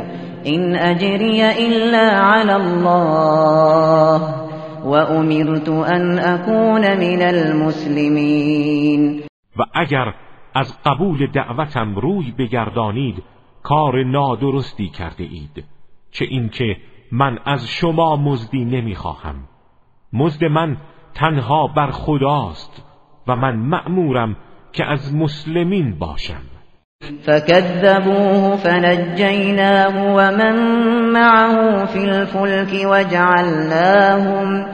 این اجری الا علی الله و امرت ان اكون من المسلمین و اگر از قبول دعوتم روی بگردانید کار نادرستی کرده اید. چه اینکه من از شما مزدی نمی‌خواهم. مزد من تنها بر خداست و من مأمورم که از مسلمین باشم. فكذبوه فنجيناه ومن معه في الفلك وجعلناهم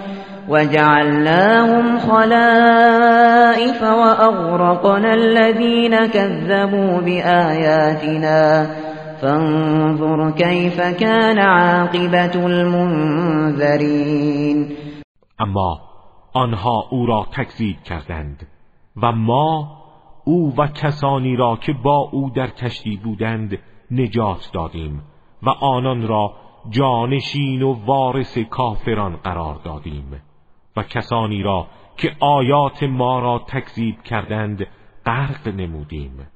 وجعلناهم خلائف وأغرقنا الذين كذبوا بآياتنا. فانظر كيف كان عاقبة المنذرين. اما آنها أو را تکذیب کردند و ما او و کسانی را که با او در کشتی بودند نجات دادیم و آنان را جانشین و وارث کافران قرار دادیم و کسانی را که آیات ما را تکذیب کردند غرق نمودیم.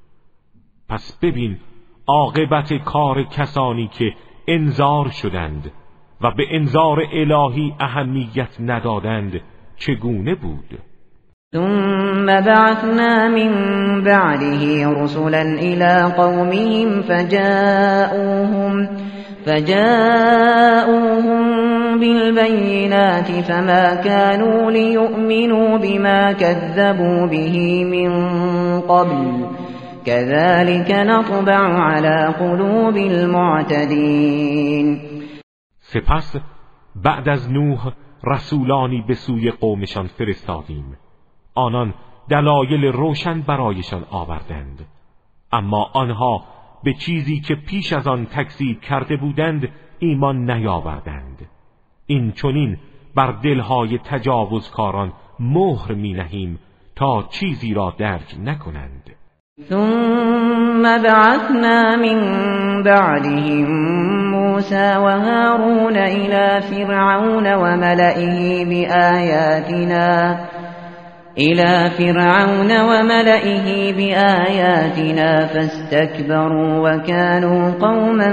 پس ببین عاقبت کار کسانی که انذار شدند و به انذار الهی اهمیت ندادند چگونه بود؟ ثم بعثنا من بعده رسلا إلى قومهم فجاءوهم فجاءوهم بالبينات فما كانوا ليؤمنوا بما كذبوا به من قبل. كذلك نطبع على قلوب المعتدين. سپس بعد از نوح رسولانی به سوی قومشان فرستادیم. آنان دلایل روشن برایشان آوردند. اما آنها به چیزی که پیش از آن تکذیب کرده بودند ایمان نیاوردند. این چونین بر دلهای تجاوزکاران مهر می نهیم تا چیزی را درک نکنند. ثم بعثنا من بعدهم موسى وهارون إلى فرعون وملئه بآياتنا. إلى فرعون وملئه بآياتنا فاستكبروا وكانوا قوما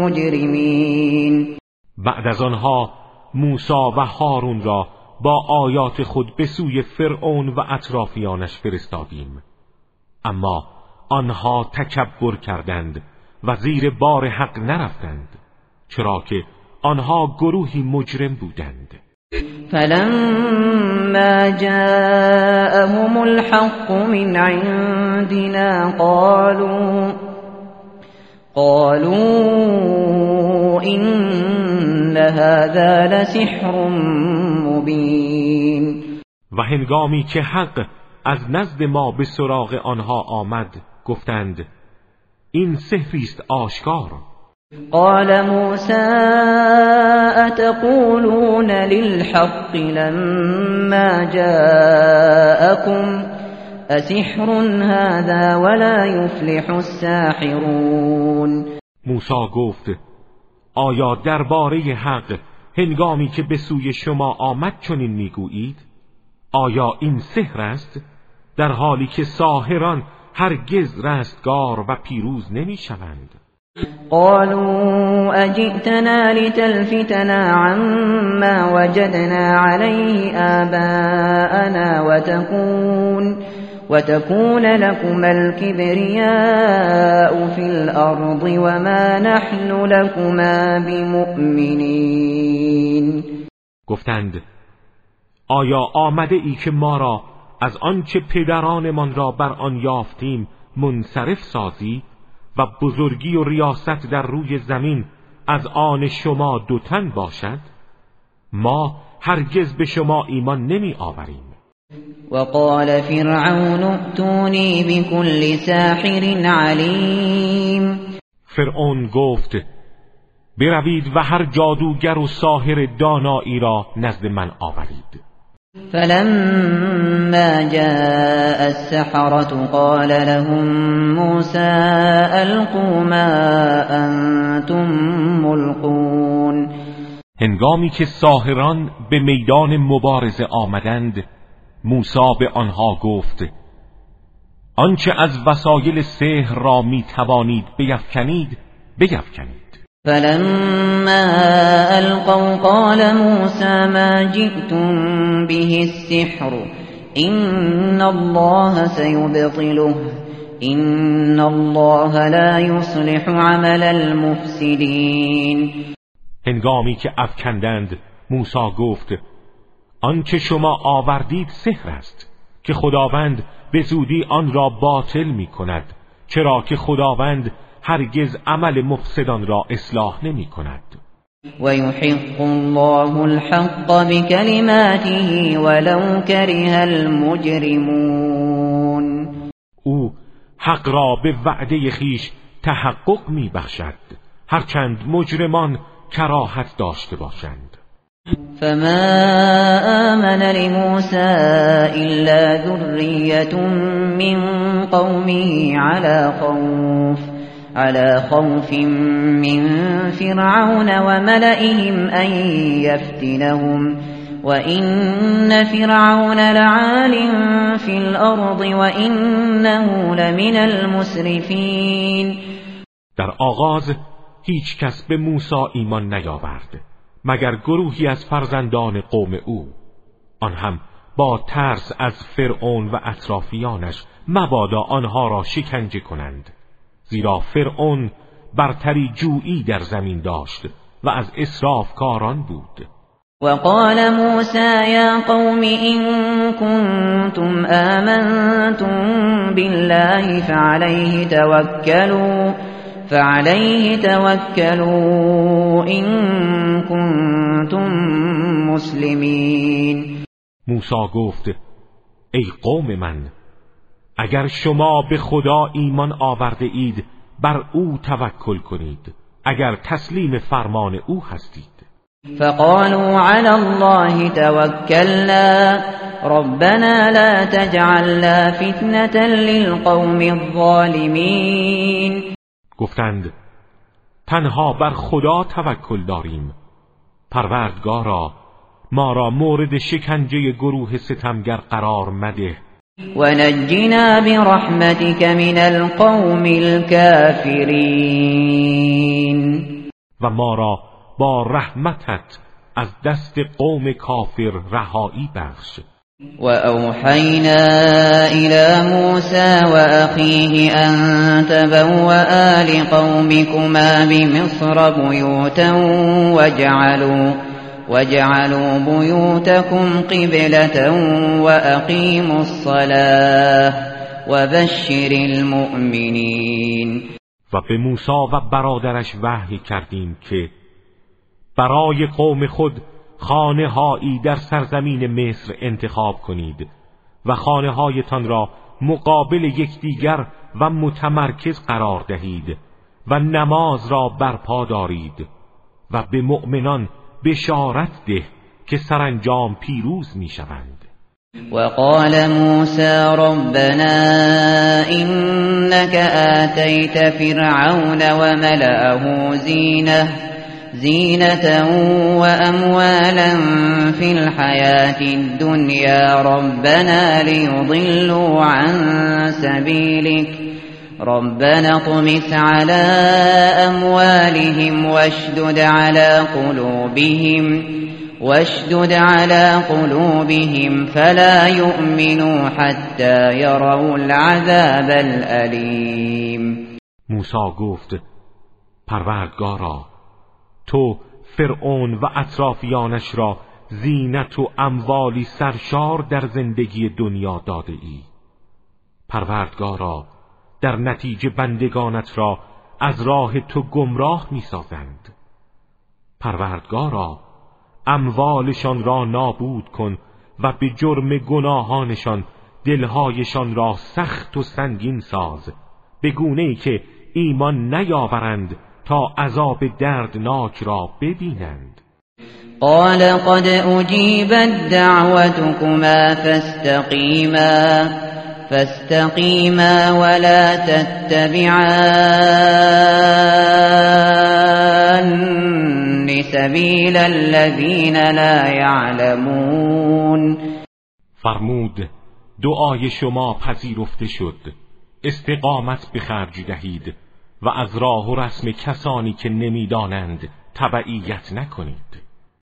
مجرمين. بعد از آنها موسی و هارون را با آیات خود به سوی فرعون و اطرافیانش فرستادیم. اما آنها تکبر کردند و زیر بار حق نرفتند چرا که آنها گروهی مجرم بودند. فلما جاءهم الحق من عندنا قالوا قالوا إن هذا لسحر مبین و هنگامی که حق از نزد ما به سراغ آنها آمد گفتند این سحری است آشکار. قال موسى اتقولون للحق لما جاءكم؟ اسحر هذا ولا يفلح الساحرون. موسی گفت آیا درباره حق هنگامی که به سوی شما آمد چنین می‌گویید؟ آیا این سحر است؟ در حالی که ساهران هرگز رستگار و پیروز نمی‌شوند. قالوا أجئتنا لتلفتنا عما وجدنا عليه آباءنا وتكون وتكون لكما الكبرياء في الأرض وما نحن لكما بمؤمنين. گفتند آیا آمده ای که ما را از آنچه پدرانمان را بر آن یافتیم منصرف سازی؟ و بزرگی و ریاست در روی زمین از آن شما دوتن باشد ما هرگز به شما ایمان نمی آوریم. وقال فرعون ائتوني بكل ساحر علیم. فرعون گفت بروید و هر جادوگر و ساحر دانایی را نزد من آورید. فلما جاء السحرة قال لهم موسى ألقوا ما أنتم ملقون. هنگامی که ساهران به میدان مبارزه آمدند موسی به آنها گفت آنچه از وسایل سحر را می توانید بیفکنید بیفکنید. فلما القوا قال موسى ما جئتم به السحر ان الله سيبطله ان الله لا يصلح عمل المفسدين هنگامی که افکندند موسی گفت آنچه شما آوردید سحر است که خداوند به زودی آن را باطل می کند چرا که خداوند هرگز عمل مفسدان را اصلاح نمی کند. و یحق الله الحق بکلماته ولو کره المجرمون. او حق را به وعده خیش تحقق می بخشد. هرچند مجرمان کراهت داشته باشند. فما آمن لموسى إلا ذرية من قومه على خوف على خوف من فرعون وملئهم أن يفتنهم وإن فرعون لعال في الأرض وإنه لمن المسرفين. در آغاز هیچ کس به موسی ایمان نیاورد مگر گروهی از فرزندان قوم او. آن هم با ترس از فرعون و اطرافیانش مبادا آنها را شکنجه کنند. زیرا فرعون برتری جویی در زمین داشت و از اسراف کاران بود. وقال موسى يا قوم إن كنتم آمنتم بالله فعليه توكلوا فعليه توكلوا إن كنتم مسلمين. موسی گفت ای قوم من اگر شما به خدا ایمان آورده اید بر او توکل کنید. اگر تسلیم فرمان او هستید. فقالوا على الله توكلنا ربنا لا تجعلنا فتنة للقوم الظالمين گفتند تنها بر خدا توکل داریم. پروردگارا ما را مورد شکنجه گروه ستمگر قرار مده. و نجنا برحمتك من القوم الكافرین و ما را با رحمتت از دست قوم کافر رهایی بخش. وأوحينا إلى موسى وأخيه أن تبوأ لقومكما بمصر بيوتا وجعلوا وجعلوا بيوتكم قبلة وأقيموا الصلاة وبشر المؤمنين. و به موسی و برادرش وحی کردیم که برای قوم خود خانه هایی در سرزمین مصر انتخاب کنید و خانه هایتان را مقابل یکدیگر و متمرکز قرار دهید و نماز را برپا دارید و به مؤمنان بشارت ده که سرانجام پیروز می‌شوند. وقال موسى ربنا إنك آتيت فرعون وملأه زينه زينة وأموالا في الحياة الدنيا ربنا ليضلوا عن سبيلك. ربنا طمس على أموالهم واشدد على قلوبهم واشدد على قلوبهم فلا يؤمنوا حتى يروا العذاب الأليم. موسى گفت پروردگارا تو فرعون و اطرافیانش را زینت و اموالی سرشار در زندگی دنیا داده ای. پروردگارا در نتیجه بندگانت را از راه تو گمراه می سازند پروردگارا اموالشان را نابود کن و به جرم گناهانشان دلهایشان را سخت و سنگین ساز. به گونه ای که ایمان نیاورند تا عذاب دردناک را ببینند. قال قد اجیبت دعوتكما فاستقیما. فاستقیما ولا تتبعان سبیل الذین لا يعلمون. فرمود دعای شما پذیرفته شد. استقامت به خرج دهید و از راه و رسم کسانی که نمی‌دانند تبعیت نکنید.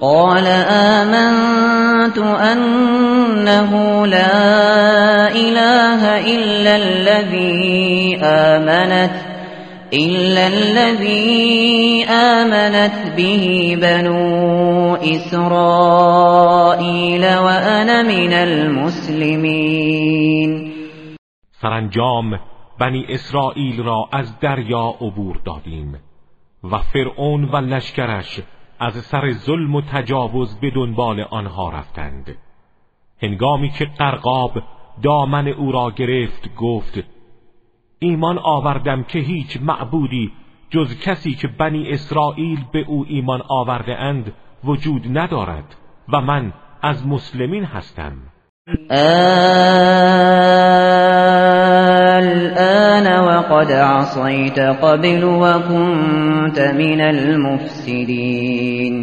قال آمنت أنه لا إله إلا الذي آمنت إلا الذي آمنت به بنو إسرائيل وأنا من المسلمين. سرانجام بنی اسرائیل را از دریا عبور دادیم و فرعون و لشکرش از سر ظلم و تجاوز به دنبال آنها رفتند. هنگامی که قرقاب دامن او را گرفت گفت ایمان آوردم که هیچ معبودی جز کسی که بنی اسرائیل به او ایمان آورده اند وجود ندارد و من از مسلمین هستم. الآن وقد عصيت قبل وكنت من المفسدين.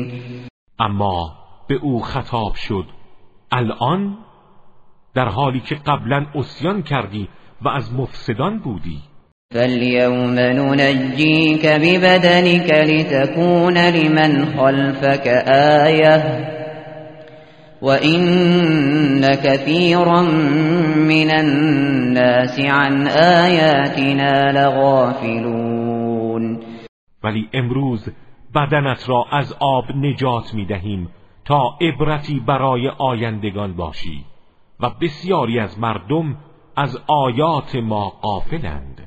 اما به او خطاب شد. الان؟ در حالی که قبلا اسیان کردی و از مفسدان بودی. فاليوم ننجيك ببدنك لتكون لمن خلفك آية وَإِنَّ كَثِيرًا مِنَ النَّاسِ عَنْ آيَاتِنَا لَغَافِلُونَ ولی امروز بدنت را از آب نجات می دهیم تا عبرتی برای آیندگان باشی و بسیاری از مردم از آیات ما غافلند.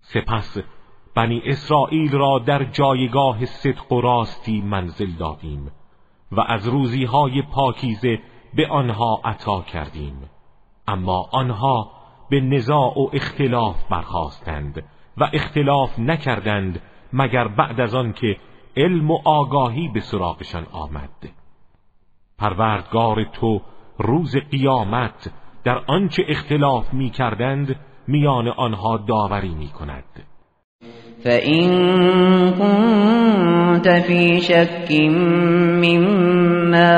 سپس بنی اسرائیل را در جایگاه صدق و راستی منزل دادیم و از روزی های پاکیزه به آنها عطا کردیم. اما آنها به نزاع و اختلاف برخواستند و اختلاف نکردند مگر بعد از آن که علم و آگاهی به سراغشان آمد. پروردگار تو روز قیامت در آنچه اختلاف می کردند میان آنها داوری می کند فَإِن كُنتَ فِي شَكٍّ مِّمَّا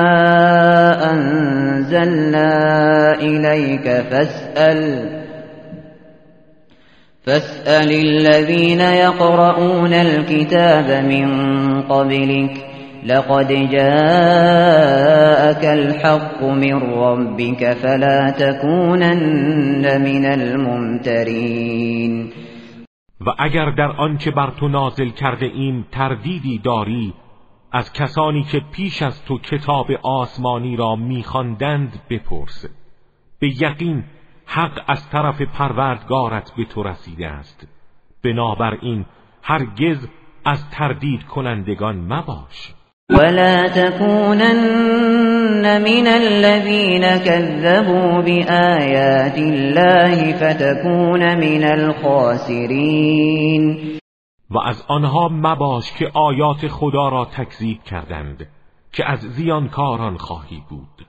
أَنزَلْنَا إِلَيْكَ فَاسْأَلْ فاسأل الذين يقرؤون الكتاب من قبلك لقد جاءك الحق من ربك فلا تكونن من الممترين. و اگر در آنچه بر تو نازل کرده ایم تردیدی داری از کسانی که پیش از تو کتاب آسمانی را میخواندند بپرس. به یقین حق از طرف پروردگارت به تو رسیده است. بنابراین هرگز از تردید کنندگان مباش. ولا تكونن من الذين كذبوا بآيات الله فتكون من الخاسرين. و از آنها مباش که آیات خدا را تکذیب کردند که از زیانکاران خواهی بود.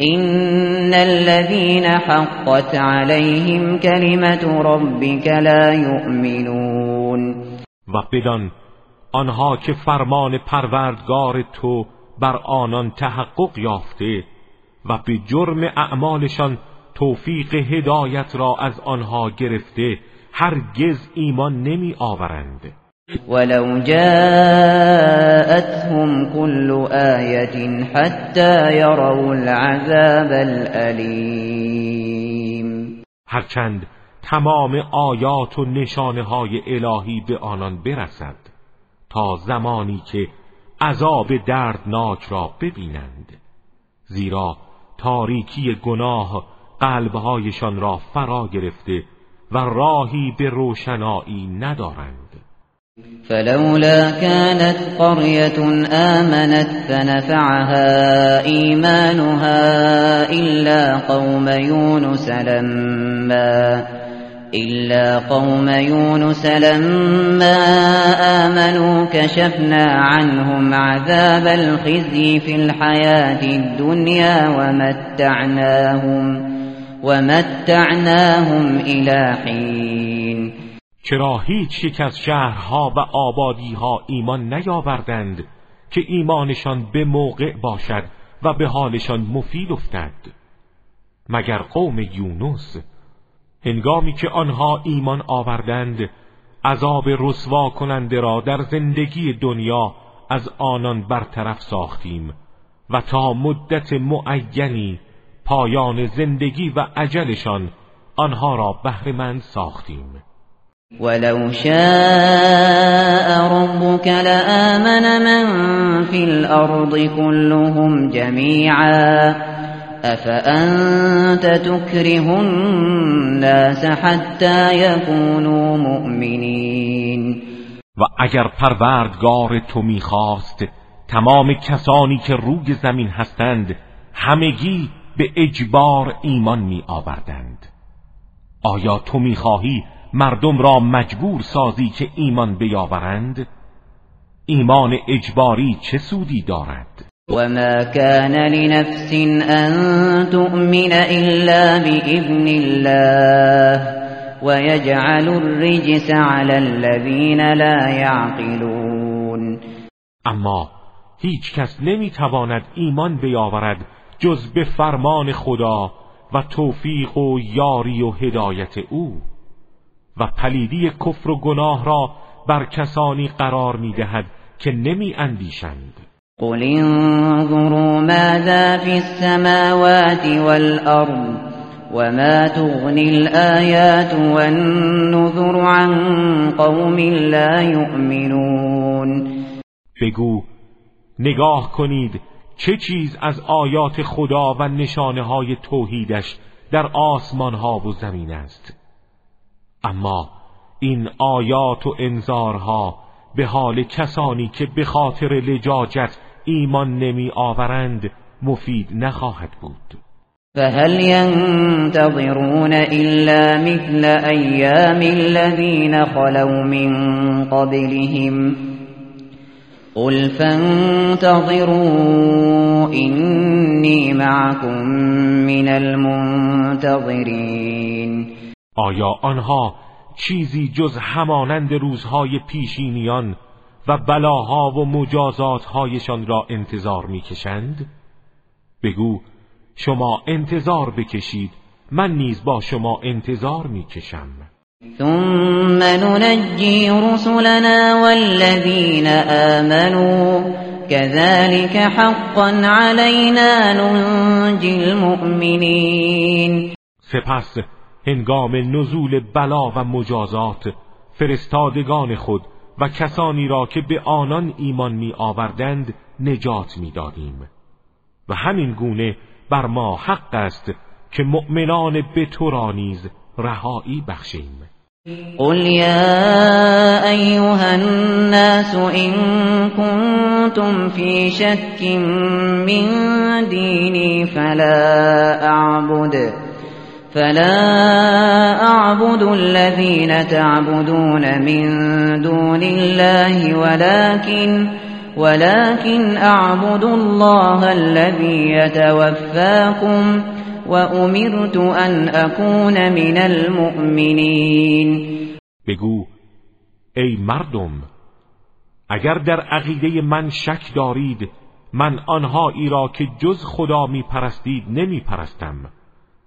إن الذين حقت عليهم كلمة ربك لا يؤمنون. و بدان آنها که فرمان پروردگار تو بر آنان تحقق یافته و به جرم اعمالشان توفیق هدایت را از آنها گرفته هرگز ایمان نمی آورند. ولو جاءتهم كل آية حتى يروا العذاب الأليم. هرچند تمام آیات و نشانه های الهی به آنان برسد. تا زمانی که عذاب دردناک را ببینند. زیرا تاریکی گناه قلبهایشان را فرا گرفته و راهی به روشنایی ندارند. فلولا كانت قرية آمنت فنفعها إيمانها إلا قوم يونس لما إلا قوم يونس لما آمنوا كشفنا عنهم عذاب الخزي في الحياة الدنيا ومتعناهم ومتعناهم إلى حين. چرا هیچ یک از شهرها و آبادیها ایمان نیاوردند که ایمانشان به موقع باشد و به حالشان مفید افتد؟ مگر قوم یونس هنگامی که آنها ایمان آوردند عذاب رسوا کننده را در زندگی دنیا از آنان برطرف ساختیم و تا مدت معینی پایان زندگی و عجلشان آنها را بهرهمند ساختیم. ولو شاء ربك لآمن من في الأرض كلهم جميعا. أفأنت تكره الناس حتى يكونوا مؤمنين؟ و اگر پروردگار تو می‌خواست تمام کسانی که روی زمین هستند همگی به اجبار ایمان می آوردند آیا تو می‌خواهی مردم را مجبور سازی که ایمان بیاورند؟ ایمان اجباری چه سودی دارد؟ وما كان لنفس ان تؤمن الا باذن الله ويجعل الرجس على الذين لا يعقلون اما هیچ کس نمی‌تواند ایمان بیاورد جز به فرمان خدا و توفیق و یاری و هدایت او و پلیدی کفر و گناه را بر کسانی قرار می‌دهد که نمی اندیشند قل انظروا ماذا في السماوات والأرض وما تغني الآيات والنذر عن قوم لا يؤمنون بگو نگاه کنید چه چیز از آیات خدا و نشانه های توحیدش در آسمان ها و زمین است. اما این آیات و انذارها به حال کسانی که به خاطر لجاجت ایمان نمی آورند مفید نخواهد بود. فهل ينتظرون إلا مثل أيام الذين خلوا من قبلهم. قل فانتظروا إني معكم من المنتظرين آیا آنها چیزی جز همانند روزهای پیشینیان و بلاها و مجازاتهایشان را انتظار می‌کشند؟ بگو شما انتظار بکشید من نیز با شما انتظار می‌کشم ثم ننجی رسلنا والذین آمنوا كذلك حقا علينا ننجی المؤمنین سپس هنگام نزول بلا و مجازات فرستادگان خود و کسانی را که به آنان ایمان می آوردند نجات می دادیم. و همین گونه بر ما حق است که مؤمنان به تو را نیز رهایی بخشیم. قل یا ایها الناس ان کنتم فی شک من دینی فلا اعبد فلا اعبد الذين تعبدون من دون الله ولكن ولكن اعبد الله الذي يتوفاكم وامرت ان اكون من المؤمنين. بگو ای مردم اگر در عقیده من شک دارید من آنهایی را که جز خدا می پرستید نمی پرستم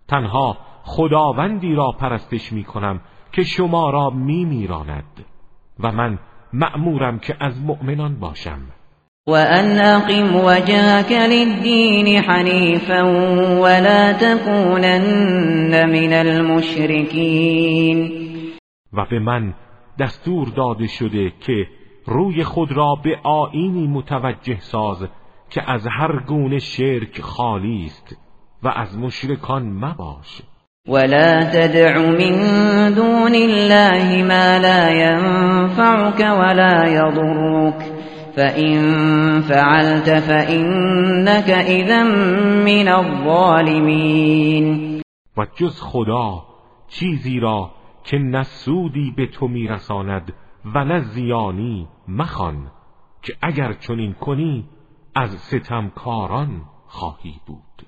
تنها خداوندی را پرستش می کنم که شما را می میراند و من مأمورم که از مؤمنان باشم. وأن أقم وجهك للدين حنيفا ولا تكونن من المشركين و به من دستور داده شده که روی خود را به آینی متوجه ساز که از هر گونه شرک خالی است و از مشرکان مباش. ولا تدع من دون الله ما لا ينفعك ولا يضرك فإن فعلت فإنك اذا من الظالمین و جز خدا چیزی را که نسودی به تو میرساند و نه زیانی مخوان که اگر چنین کنی از ستمکاران خواهی بود.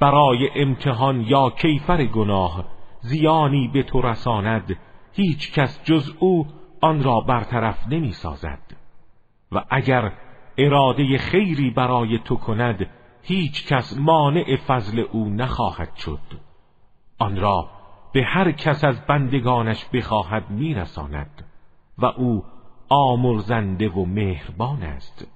برای امتحان یا کیفر گناه زیانی به تو رساند هیچ کس جز او آن را برطرف نمی سازد. و اگر اراده خیری برای تو کند هیچ کس مانع فضل او نخواهد شد. آن را به هر کس از بندگانش بخواهد میرساند و او آمرزنده و مهربان است.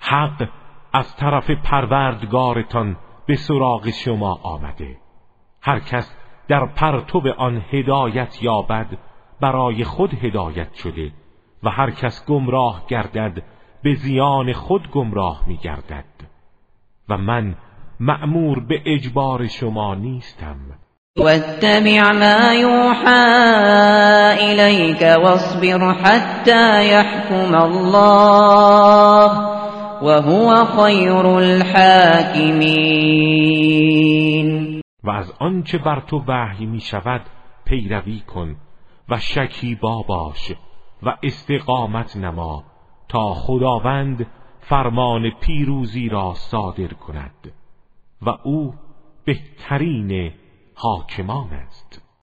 حق از طرف پروردگارتان به سراغ شما آمده. هر کس در پرتو آن هدایت یابد برای خود هدایت شده و هر کس گمراه گردد به زیان خود گمراه می گردد و من مأمور به اجبار شما نیستم. واتبع ما یوحى إليك واصبر حتى يحكم الله. وهو خیر الحاکمین. و از آنچه بر تو وحی می شود پیروی کن و شکیبا باش و استقامت نما تا خداوند فرمان پیروزی را صادر کند و او بهترین حاکمان است.